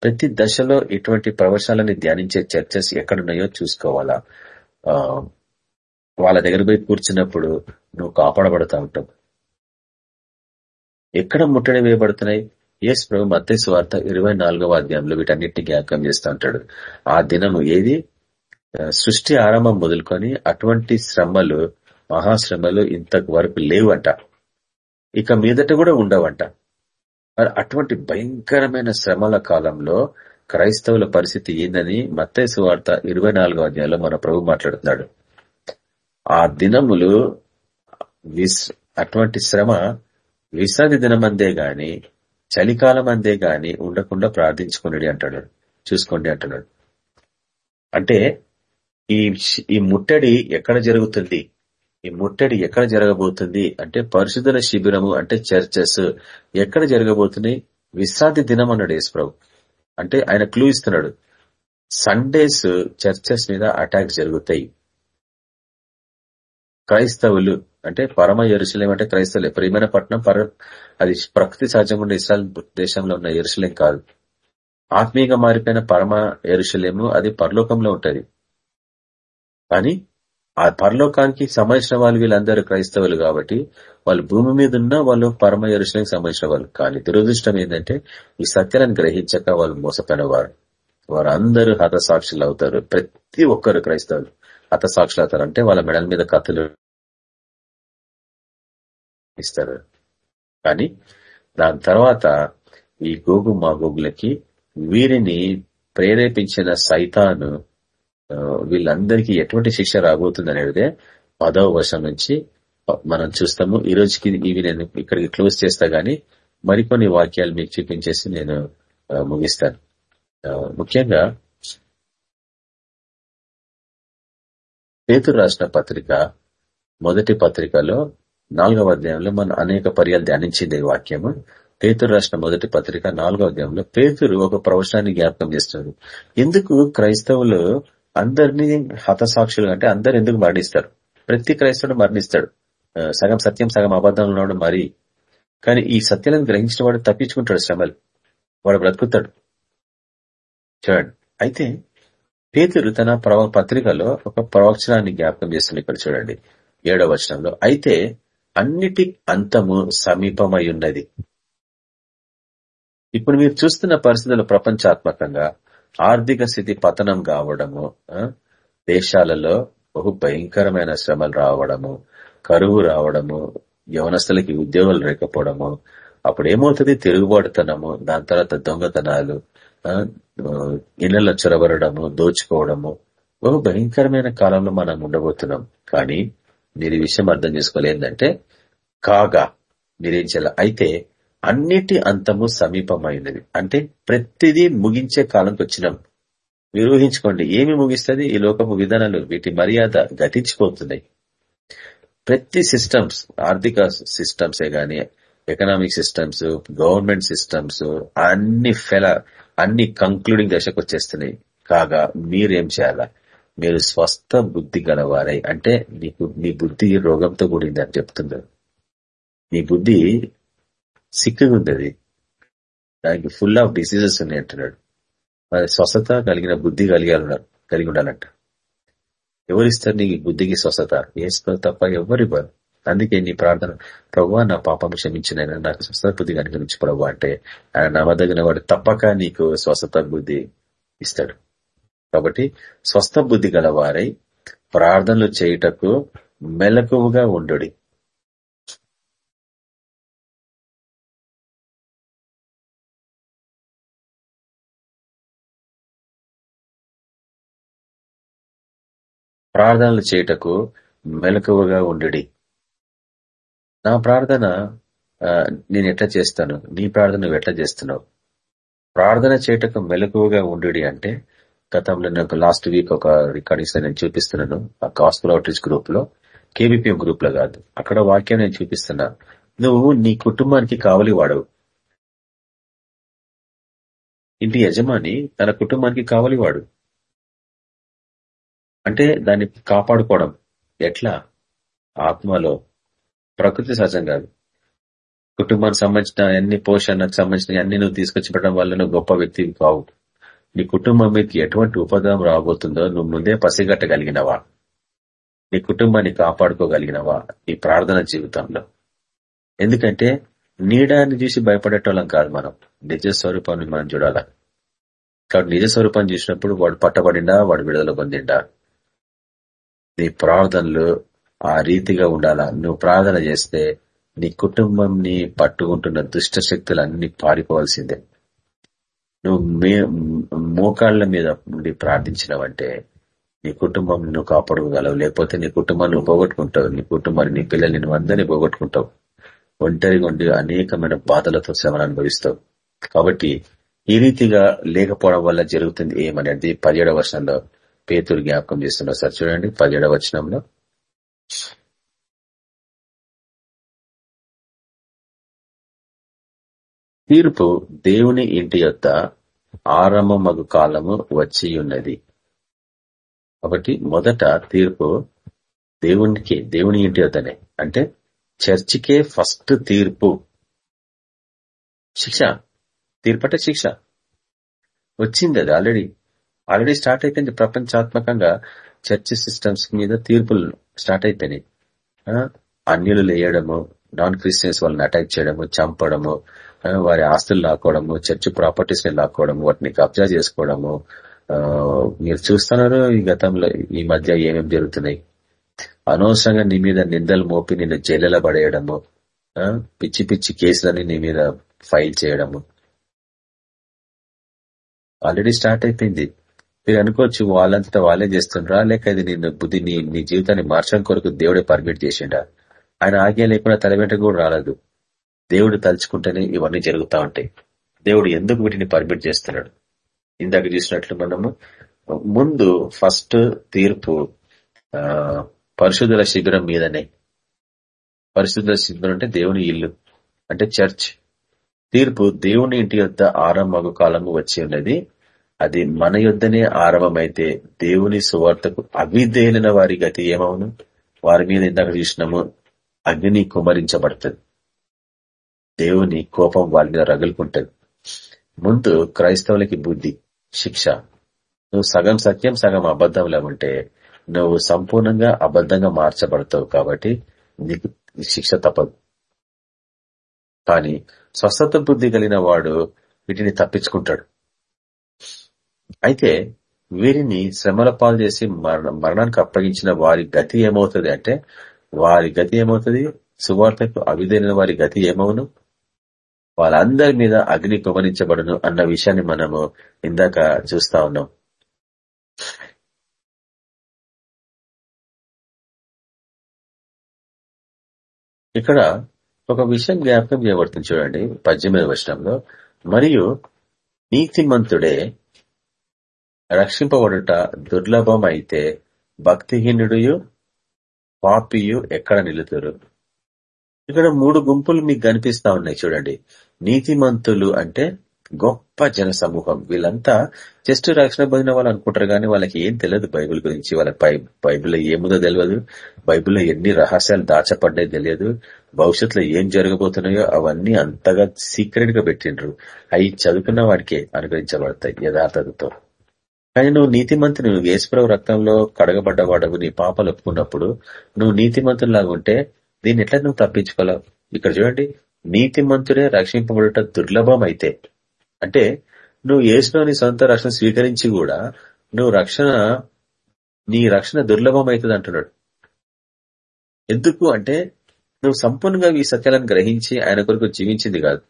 ప్రతి దశలో ఇటువంటి ప్రవచనాలని ధ్యానించే చర్చస్ ఎక్కడున్నాయో చూసుకోవాలా? వాళ్ళ దగ్గర పోయి కూర్చున్నప్పుడు నువ్వు కాపాడబడతా ఉంటావు. ఎక్కడ ముట్టడి వేయబడుతున్నాయి? ఎస్ ప్రభు మత్స్సు వార్త ఇరవై నాలుగవ అధ్యాయంలో వీటన్నిటిని జ్ఞాపకం చేస్తూ ఉంటాడు. ఆ దినము ఏది? సృష్టి ఆరంభం మొదలుకొని అటువంటి శ్రమలు మహాశ్రమలు ఇంతకు వరకు లేవంట. ఇక మీదట కూడా ఉండవంట. మరి అటువంటి భయంకరమైన శ్రమల కాలంలో క్రైస్తవుల పరిస్థితి ఏందని మత్తేసు వార్త ఇరవై నాలుగో అధ్యాయంలో మన ప్రభు మాట్లాడుతున్నాడు. ఆ దినములు అటువంటి శ్రమ విశ్రాంతి దినమందే గాని చలికాలం అందే గాని ఉండకుండా ప్రార్థించుకున్నాడు అంటాడు. చూసుకోండి అంటున్నాడు. అంటే ఈ ఈ ముట్టడి ఎక్కడ జరుగుతుంది? ఈ ముట్టడి ఎక్కడ జరగబోతుంది? అంటే పరిశుధన శిబిరము అంటే చర్చెస్ ఎక్కడ జరగబోతున్నాయి విశ్రాంతి దినం అన్నాడు యేసుప్రభు అంటే ఆయన క్లూ ఇస్తున్నాడు. సండేస్ చర్చెస్ మీద అటాక్స్ జరుగుతాయి. క్రైస్తవులు అంటే పరమ ఎరుసలేం అంటే క్రైస్తవులే. ప్రియమైన పట్టణం పర అది ప్రకృతి సహజంగా ఇస్రాయల్ దేశంలో ఉన్న ఎరుసలేం కాదు. ఆత్మీయంగా మారిపోయిన పరమ ఎరుసలేము అది పరలోకంలో ఉంటది. కానీ ఆ పరలోకానికి సంబంధించిన వాళ్ళు వీళ్ళందరూ క్రైస్తవులు కాబట్టి వాళ్ళు భూమి మీద ఉన్న వాళ్ళు పరమ యరుషులకు సంబంధించిన వాళ్ళు కానీ దురదృష్టం ఏంటంటే ఈ సత్యాలను గ్రహించక వాళ్ళు మోసపోయిన వారు వారు అందరూ హతసాక్షులు అవుతారు. ప్రతి ఒక్కరు క్రైస్తవులు హతసాక్షులు అవుతారు అంటే వాళ్ళ మెడల మీద కథలు ఇస్తారు. కానీ దాని తర్వాత ఈ గోగు మా గోగులకి వీరిని ప్రేరేపించిన సైతాను వీళ్ళందరికీ ఎటువంటి శిక్ష రాబోతుంది అనేది పదవ వర్షం నుంచి మనం చూస్తాము. ఈ రోజుకి ఇవి నేను ఇక్కడికి క్లోజ్ చేస్తా గానీ మరికొన్ని వాక్యాలు మీకు చూపించేసి నేను ముగిస్తాను. ముఖ్యంగా పేతురు రాసిన పత్రిక మొదటి పత్రికలో నాలుగవ అధ్యాయంలో మనం అనేక పర్యాలు ధ్యానించింది వాక్యము. పేతురు రాసిన మొదటి పత్రిక నాలుగవ అధ్యాయంలో పేతురు ఒక ప్రవచనాన్ని జ్ఞాపకం చేస్తున్నారు ఎందుకు క్రైస్తవులు అందరినీ హతసాక్షులు అంటే అందరు ఎందుకు మరణిస్తారు? ప్రతి క్రైస్తవుడు మరణిస్తాడు. సగం సత్యం సగం అబద్ధంలో ఉన్నాడు మరి. కానీ ఈ సత్యాలను గ్రహించిన వాడు తప్పించుకుంటాడు శ్రమలు. వాడు బ్రతుకుతాడు. చూడండి. అయితే పేతురు తన ప్రవ పత్రికలో ఒక ప్రవచనాన్ని జ్ఞాపకం చేస్తుంది ఇక్కడ చూడండి. ఏడవ వచనంలో. అయితే అన్నిటి అంతము సమీపమై ఉన్నది. ఇప్పుడు మీరు చూస్తున్న పరిస్థితులు ప్రపంచాత్మకంగా ఆర్థిక స్థితి పతనం కావడము దేశాలలో బహు భయంకరమైన శ్రమలు రావడము కరువు రావడము యవనస్తులకి ఉద్యోగాలు లేకపోవడము అప్పుడు ఏమవుతుంది తిరుగుబాటుతనము దాని తర్వాత దొంగతనాలు ఇళ్ళలో చొరబడము దోచుకోవడము. బహు భయంకరమైన కాలంలో మనం ఉండబోతున్నాం. కానీ మీరు విషయం అర్థం చేసుకోలేదంటే కాగా మీరేం చేయాలి? అయితే అన్నిటి అంతము సమీపమైనది. అంటే ప్రతిదీ ముగించే కాలంకి వచ్చినాం. మీరు ఊహించుకోండి ఏమి ముగిస్తుంది? ఈ లోకపు విధానాలు వీటి మర్యాద గతించిపోతున్నాయి. ప్రతి సిస్టమ్స్ ఆర్థిక సిస్టమ్సే గాని ఎకనామిక్ సిస్టమ్స్ గవర్నమెంట్ సిస్టమ్స్ అన్ని ఫెల అన్ని కంక్లూడింగ్ దశకు వచ్చేస్తున్నాయి. కాగా మీరేం చేయాలా? మీరు స్వస్థ బుద్ధి గలవారై. అంటే నీకు నీ బుద్ధి రోగంతో కూడింది అని చెప్తున్నారు. నీ బుద్ధి సిక్కుగా ఉంది అది దానికి ఫుల్ ఆఫ్ డిసీజెస్ ఉన్నాయి అంటున్నాడు. స్వస్థత కలిగిన బుద్ధి కలిగాలన్నాడు కలిగి ఉండాలంట. ఎవరిస్తారు నీ బుద్ధికి స్వస్థత? ఏసుకో తప్ప ఎవరివ్వరు అందుకే నీ ప్రార్థన ప్రభు నా పాపం క్షమించిన నాకు స్వస్థత బుద్ధి కనుక ప్రభు అంటే ఆయన నమ్మదగిన వాడు తప్పక నీకు స్వస్థత బుద్ధి ఇస్తాడు. కాబట్టి స్వస్థ బుద్ధి గలవారై ప్రార్థనలు చేయుటకు మెలకువగా ఉండు ప్రార్థనలు చేయుటకు మెలకువగా ఉండు నా ప్రార్థన నేను ఎట్లా చేస్తాను? నీ ప్రార్థన నువ్వు ఎట్లా చేస్తున్నావు? ప్రార్థన చేయటకు మెలకువగా ఉండు అంటే గతంలో నాకు లాస్ట్ వీక్ ఒక రికార్డింగ్స్ నేను చూపిస్తున్నాను ఆ గాస్పుల్ అవుట్రీచ్ గ్రూప్లో కేబిపిఎం గ్రూప్లో కాదు. అక్కడ వాక్యం నేను చూపిస్తున్నా. నువ్వు నీ కుటుంబానికి కావలి వాడవు. ఇంటి యజమాని తన కుటుంబానికి కావలి వాడు. అంటే దాన్ని కాపాడుకోవడం. ఎట్లా? ఆత్మలో. ప్రకృతి సహజం కాదు. కుటుంబానికి సంబంధించిన అన్ని పోషణకు సంబంధించిన అన్ని నువ్వు తీసుకొచ్చి పెట్టడం వల్ల నువ్వు గొప్ప వ్యక్తి కావు. నీ కుటుంబం మీదకి ఎటువంటి ఉపద్రవం రాబోతుందో నువ్వు ముందే పసిగట్టగలిగినవా? నీ కుటుంబాన్ని కాపాడుకోగలిగినవా? నీ ప్రార్థన జీవితంలో. ఎందుకంటే నీడాన్ని చూసి భయపడేటోళ్ళం కాదు మనం. నిజ స్వరూపాన్ని మనం చూడాలా. కాబట్టి నిజ స్వరూపాన్ని చూసినప్పుడు వాడు పట్టబడిండా వాడు విడుదల పొందిండా. నీ ప్రార్థనలు ఆ రీతిగా ఉండాలా? నువ్వు ప్రార్థన చేస్తే నీ కుటుంబంని పట్టుకుంటున్న దుష్ట శక్తులన్నీ పారిపోవాల్సిందే. నువ్వు మోకాళ్ళ మీద నుండి ప్రార్థించినవంటే నీ కుటుంబం నువ్వు కాపాడుకోగలవు. లేకపోతే నీ కుటుంబాన్ని పోగొట్టుకుంటావు. నీ కుటుంబాన్ని నీ పిల్లల్ని నువ్వు అందరినీ పోగొట్టుకుంటావు. ఒంటరిగా ఉండి అనేకమైన బాధలతో శ్రమను అనుభవిస్తావు. కాబట్టి ఈ రీతిగా లేకపోవడం వల్ల జరుగుతుంది ఏమనేది పదిహేడవ వర్షంలో పేతురు జ్ఞాపకం చేస్తున్నారు సార్ చూడండి పదిహేడవ వచనంలో. తీర్పు దేవుని ఇంటి యొక్క ఆరంభమగు కాలము వచ్చి ఉన్నది కాబట్టి మొదట తీర్పు దేవునికి దేవుని ఇంటి వద్దనే అంటే చర్చికే ఫస్ట్ తీర్పు. శిక్ష. తీర్పట శిక్ష. వచ్చింది అది ఆల్రెడీ. ఆల్రెడీ స్టార్ట్ అయిపోయింది ప్రపంచాత్మకంగా చర్చ్ సిస్టమ్స్ మీద తీర్పులు స్టార్ట్ అయిపోయినాయి. అన్యులు లేయడము నాన్ క్రిస్టియన్స్ వాళ్ళని అటాక్ చేయడము చంపడము వారి ఆస్తులు లాక్కోవడము చర్చ్ ప్రాపర్టీస్ని లాక్కోవడము వాటిని కబ్జా చేసుకోవడము మీరు చూస్తున్నారు ఈ గతంలో ఈ మధ్య ఏమేమి జరుగుతున్నాయి. అనవసరంగా నీ మీద నిందలు మోపి నిన్ను జైలులో పడేయడము పిచ్చి పిచ్చి కేసులని నీ మీద ఫైల్ చేయడము. ఆల్రెడీ స్టార్ట్ అయిపోయింది. మీరు అనుకోవచ్చు వాళ్ళంతా వాళ్ళే చేస్తుండ్రా? లేక ఇది నిన్ను బుద్ధి నీ నీ జీవితాన్ని మార్చడం కొరకు దేవుడే పర్మిట్ చేసిండా? ఆయన ఆజ్ఞ లేకుండా తల వెంట కూడా రాలేదు. దేవుడు తలుచుకుంటేనే ఇవన్నీ జరుగుతా ఉంటాయి. దేవుడు ఎందుకు వీటిని పర్మిట్ చేస్తున్నాడు? ఇందాక చూసినట్లు మనము ముందు ఫస్ట్ తీర్పు పరిశుద్ధుల శిబిరం మీదనే. పరిశుద్ధుల శిబిరం అంటే దేవుని ఇల్లు అంటే చర్చ్. తీర్పు దేవుని ఇంటి యొక్క ఆరంభ కాలము వచ్చి ఉన్నది. అది మన యుద్ధనే ఆరంభమైతే దేవుని సువార్తకు అవిధేలిన వారి గతి ఏమవును? వారి మీద ఇందాక చూసినాము అగ్ని కుమరించబడుతుంది దేవుని కోపం వారి మీద రగులుకుంటది. ముందు క్రైస్తవులకి బుద్ధి శిక్ష. నువ్వు సగం సత్యం సగం అబద్ధంలో ఉంటే నువ్వు సంపూర్ణంగా అబద్ధంగా మార్చబడతావు కాబట్టి నీకు శిక్ష తప్పదు. కానీ స్వస్థత బుద్ధి కలిగిన వాడు వీటిని తప్పించుకుంటాడు. అయితే వీరిని శ్రమల పాలు చేసి మరణ మరణానికి అప్పగించిన వారి గతి ఏమవుతుంది అంటే వారి గతి ఏమవుతుంది? సువార్తకు అవిధైన వారి గతి ఏమవును? వాళ్ళందరి మీద అగ్ని గమనించబడును అన్న విషయాన్ని మనము ఇందాక చూస్తా ఉన్నాం. ఇక్కడ ఒక విషయం జ్ఞాపకం చేయబడుతుంది చూడండి పద్దెనిమిది వర్షంలో మరియు నీతిమంతుడే రక్షింపబడుట దుర్లభం అయితే భక్తిహీనుడు పాపియు ఎక్కడ నిలుతురు ఇక్కడ మూడు గుంపులు మీకు కనిపిస్తా ఉన్నాయి చూడండి. నీతిమంతులు అంటే గొప్ప జన సమూహం వీళ్ళంతా జస్ట్ రక్షణ పొందిన వాళ్ళు అనుకుంటారు కానీ వాళ్ళకి ఏం తెలియదు బైబిల్ గురించి. వాళ్ళ బైబిల్లో ఏముందో తెలియదు. బైబిల్లో ఎన్ని రహస్యాలు దాచపడ్డాయి తెలియదు. భవిష్యత్తులో ఏం జరగబోతున్నాయో అవన్నీ అంతగా సీక్రెట్గా పెట్టిండ్రు. అవి చదువుకున్న వాడికే అనుగ్రహించబడతాయి యథార్థతతో. కానీ నువ్వు నీతిమంతుని నువ్వు యేసుప్రభు రక్తంలో కడగబడ్డవాడవు నీ పాపలు ఒప్పుకున్నప్పుడు నువ్వు నీతిమంతులాగా ఉంటే దీన్ని ఎట్లా నువ్వు తప్పించుకోలేవు? ఇక్కడ చూడండి నీతిమంతుడే రక్షింపబడట దుర్లభం అయితే అంటే నువ్వు యేసులోని సొంత రక్షణ స్వీకరించి కూడా నువ్వు రక్షణ నీ రక్షణ దుర్లభం అవుతుంది అంటున్నాడు. ఎందుకు? అంటే నువ్వు సంపూర్ణంగా ఈ సత్యాలను గ్రహించి ఆయన కొరకు జీవించింది కాదు.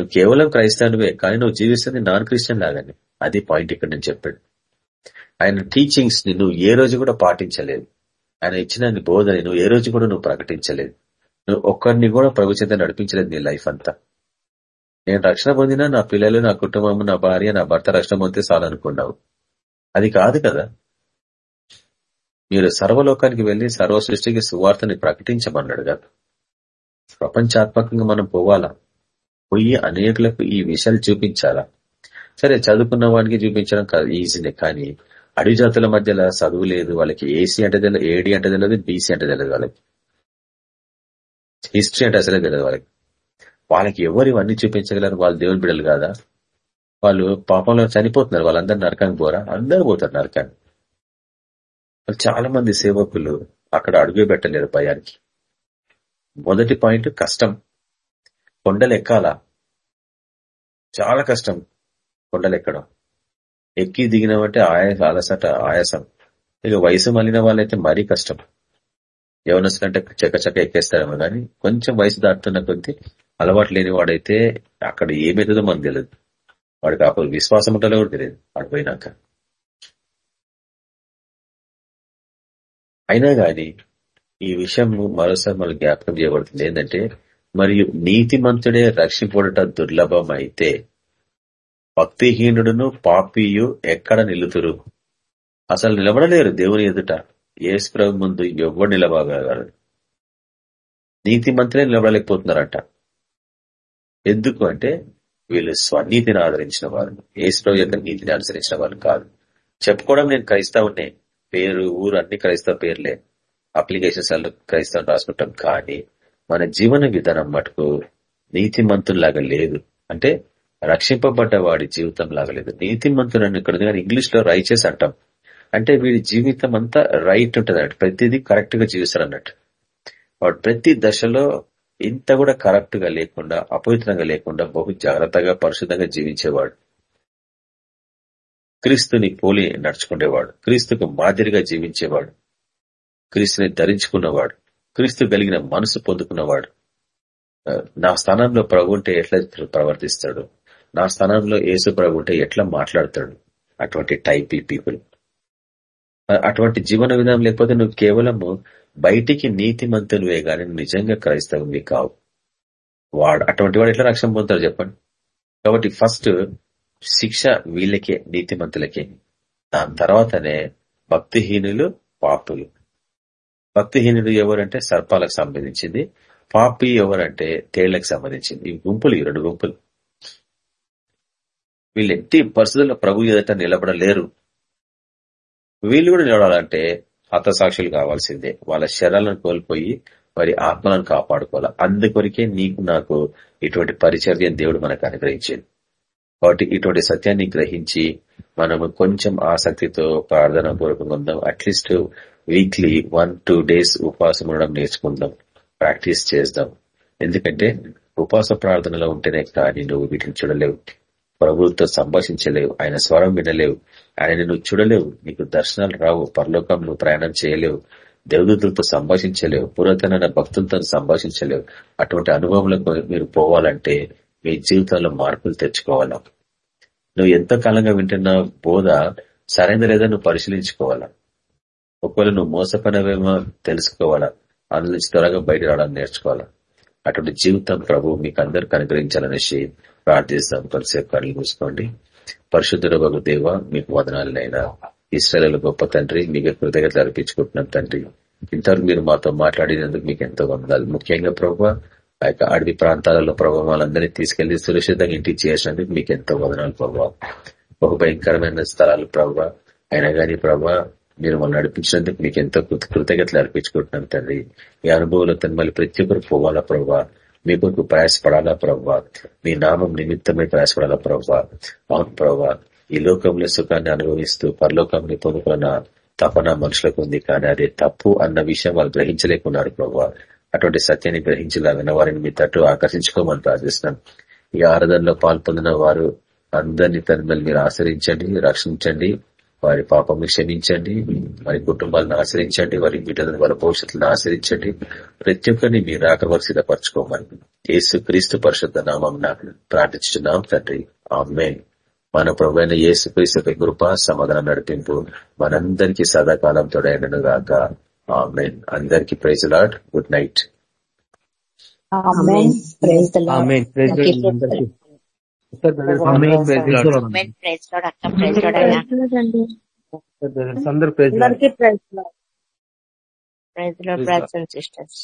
నువ్వు కేవలం క్రైస్తవునివే కానీ నువ్వు జీవిస్తుంది నాన్ క్రిస్టియన్ లాగానే. అది పాయింట్ ఇక్కడ నేను చెప్పాడు ఆయన టీచింగ్స్ని నువ్వు ఏ రోజు కూడా పాటించలేదు. ఆయన ఇచ్చిన బోధని నువ్వు ఏ రోజు కూడా నువ్వు ప్రకటించలేదు. నువ్వు ఒక్కరిని కూడా ప్రభు చేత నడిపించలేదు నీ లైఫ్ అంతా. నేను రక్షణ పొందినా నా పిల్లలు నా కుటుంబం నా భార్య నా భర్త రక్షణ పొందితే చాలనుకున్నావు. అది కాదు కదా. మీరు సర్వలోకానికి వెళ్ళి సర్వ సృష్టికి సువార్తని ప్రకటించమన్నాడు కదా ప్రపంచాత్మకంగా మనం పోవాలా? పోయి అనేకులకు ఈ విషయాలు చూపించాలా? సరే చదువుకున్న వాడికి చూపించడం ఈజీనే. కానీ అడవి జాతుల మధ్యలో చదువు లేదు వాళ్ళకి ఏసీ అంటే తెలియదు ఏడి అంటే తెలియదు బీసీ అంటే తెలియదు వాళ్ళకి. హిస్టరీ అంటే అసలే తెలియదు వాళ్ళకి. వాళ్ళకి ఎవరు ఇవన్నీ చూపించగలరు? వాళ్ళు దేవుని బిడ్డలు కాదా? వాళ్ళు పాపంలో చనిపోతున్నారు వాళ్ళందరూ నరకానికి పోరా? అందరూ పోతారు నరకానికి. చాలా మంది సేవకులు అక్కడ అడుగు పెట్టలేరు భయానికి. మొదటి పాయింట్ కష్టం. కొండలు ఎక్కాలా? చాలా కష్టం కొండలు ఎక్కడం ఎక్కి దిగినామంటే ఆయాస అలసట ఆయాసం. ఇక వయసు మళ్ళిన వాళ్ళైతే మరీ కష్టం. యవనస్తులు కంటే చెక్క ఎక్కేస్తారేమో కానీ కొంచెం వయసు దాటుతున్న కొద్ది అలవాటు లేని వాడైతే అక్కడ ఏమవుతుందో మనకు తెలియదు వాడికి అప్పుడు విశ్వాసం ఉంటుందో కూడా తెలియదు వాడు పోయినాక. అయినా కానీ ఈ విషయం మరోసారి మనకు జ్ఞాపకం చేయబడుతుంది. ఏంటంటే మరియు నీతిమంతుడే రక్షింపడట దుర్లభం అయితే భక్తిహీనుడును పాపియు ఎక్కడ నిలుతురు? అసలు నిలబడలేరు దేవుని ఎదుట. ఏసుప్రభు ముందు ఎవరు నిలబడగలరు నీతి మంత్రులే నిలబడలేకపోతున్నారంట. ఎందుకు అంటే వీళ్ళు స్వనీతిని ఆదరించిన వారు ఏసుప్రభు యొక్క నీతిని అనుసరించిన వారు కాదు. చెప్పుకోవడం నేను క్రైస్తవునే. పేరు ఊరు అన్ని క్రైస్తవ పేర్లే. అప్లికేషన్స్ అల్లు క్రైస్తవం రాసుకుంటాం కానీ మన జీవన విధానం మటుకు నీతిమంతుల్లాగా లేదు. అంటే రక్షింపబడ్డ వాడి జీవితం లాగా లేదు. నీతిమంతుడు అని ఇక్కడ కానీ ఇంగ్లీష్లో రైచెస్ అంటాం. అంటే వీడి జీవితం అంతా రైట్ ఉంటుంది అన్నట్టు ప్రతిదీ కరెక్ట్గా జీవిస్తారు అన్నట్టు వాడు ప్రతి దశలో ఇంత కూడా కరెక్ట్గా లేకుండా అపవిత్రంగా లేకుండా బహు జాగ్రత్తగా పరిశుద్ధంగా జీవించేవాడు. క్రీస్తుని పోలి నడుచుకునేవాడు క్రీస్తుకు మాదిరిగా జీవించేవాడు. క్రీస్తుని ధరించుకున్నవాడు. క్రీస్తు కలిగిన మనసు పొందుకున్నవాడు నా స్థానంలో ప్రభు ఉంటే ఎట్లా ప్రవర్తిస్తాడు? నా స్థానంలో యేసు ప్రభు ఉంటే ఎట్లా మాట్లాడతాడు? అటువంటి టైప్ పీపుల్. అటువంటి జీవన విధానం లేకపోతే నువ్వు కేవలము బయటికి నీతి మంతునివే గాని నిజంగా క్రైస్తవువి కావు. వాడు అటువంటి వాడు ఎట్లా రక్షణ పొందుతారు చెప్పండి? కాబట్టి ఫస్ట్ శిక్ష వీళ్ళకే నీతిమంతులకే. దాని తర్వాతనే భక్తిహీనులు పాపులు. భక్తిహీనుడు ఎవరంటే సర్పాలకు సంబంధించింది పాపి ఎవరంటే తేళ్ళకు సంబంధించింది. ఈ గుంపులు ఈ రెండు గుంపులు. వీళ్ళు ఎట్టి పరిస్థితుల్లో ప్రభు ఎదుట నిలబడలేరు. వీళ్ళు కూడా నిలబడాలంటే హతసాక్షులు కావాల్సిందే. వాళ్ళ శరాలను కోల్పోయి వారి ఆత్మలను కాపాడుకోవాలి. అందుకొరికే నీకు నాకు ఇటువంటి పరిచర్యను దేవుడు మనకు అనుగ్రహించింది కాబట్టి ఇటువంటి సత్యాన్ని గ్రహించి మనము కొంచెం ఆసక్తితో ప్రార్థన పూర్వకంగా ఉందాం. At least weekly one two days ఉపవాసం ఉండడం నేర్చుకుందాం. ప్రాక్టీస్ చేద్దాం. ఎందుకంటే ఉపవాస ప్రార్థనలో ఉంటేనే కానీ నువ్వు వీటిని చూడలేవు. ప్రభుత్వం సంభాషించలేవు. ఆయన స్వరం వినలేవు. ఆయన నువ్వు చూడలేవు. నీకు దర్శనాలు రావు. పరలోకం నువ్వు ప్రయాణం చేయలేవు. దేవదూతులతో సంభాషించలేవు. పురాతన భక్తులతో సంభాషించలేవు. అటువంటి అనుభవంలో మీరు పోవాలంటే మీ జీవితంలో మార్పులు తెచ్చుకోవాలా? నువ్వు ఎంతో కాలంగా వింటున్న బోధ సరైన లేదా నువ్వు పరిశీలించుకోవాలా? ఒకవేళ నువ్వు మోసపడవేమో తెలుసుకోవాలా? అందులో నుంచి త్వరగా బయట రావడానికి నేర్చుకోవాలా? అటువంటి జీవితం ప్రభు మీకు అందరికి అనుగ్రహించాలనేసి ప్రార్థిస్తాం. కొద్దిసేపు కళ్ళు చూసుకోండి పరిశుద్ధుల ఒక దేవ మీకు వదనాలనైనా. ఇస్రాయల గొప్ప తండ్రి మీకు కృతజ్ఞతలు అర్పించుకుంటున్నాం తండ్రి. ఇంతవరకు మీరు మాతో మాట్లాడినందుకు మీకు ఎంతో వందాలు ముఖ్యంగా ప్రభు ఆ యొక్క అడవి ప్రాంతాలలో ప్రభావం వాళ్ళందరినీ తీసుకెళ్ళి సురక్షితంగా ఇంటికి చేసినందుకు మీకు ఎంతో వదనాలు ప్రభావ ఒక భయంకరమైన స్థలాలు ప్రభావ అయినా కానీ ప్రభావ మీరు మనం నడిపించినందుకు మీకు ఎంతో కృతజ్ఞతలు అర్పించుకుంటున్నాం తండ్రి. ఈ అనుభవంలో మళ్ళీ ప్రతి ఒక్కరు పోవాలా ప్రభావ మీ కొరకు ప్రయాసపడాలా ప్రవ్వా మీ నామం నిమిత్తమై ప్రయాసపడాలా ప్రవ్వా అవును ప్రవ్వా ఈ లోకంలో సుఖాన్ని అనుభవిస్తూ పరలోకాన్ని పొందుకున్న తపన మనుషులకు ఉంది. కానీ అదే తప్పు అన్న విషయం వాళ్ళు గ్రహించలేకున్నారు ప్రభావ అటువంటి సత్యాన్ని గ్రహించలాగిన వారిని మీ తట్టు ఆకర్షించుకోమని ప్రార్థిస్తున్నాం. ఈ ఆరాధనలో పాల్పొందిన వారు అందరినీ తన మీరు ఆశ్రయించండి రక్షించండి వారి పాపం క్షమించండి వారి కుటుంబాలను ఆశ్రయించండి వారి బిడ్డలను వారి భవిష్యత్తులను ఆశ్రయించండి. ప్రతి ఒక్కరిని మీరు ఆకర్వకు సిద్ధపరచుకోమని యేసు క్రీస్తు పరిశుద్ధ నామం ప్రార్థించున్నాం తండ్రి. ఆమె మన ప్రభుత్వ యేసు క్రీస్తు కృప సమాధానం నడిపింపు మనందరికీ సదాకాలం తోడైనను గాక. ఆమె అందరికి ప్రైజ్ లాడ్ గుడ్ నైట్ అందరు ప్రైజ్ ప్రైజ్లో బ్రదర్స్ అండ్. సిస్టర్స్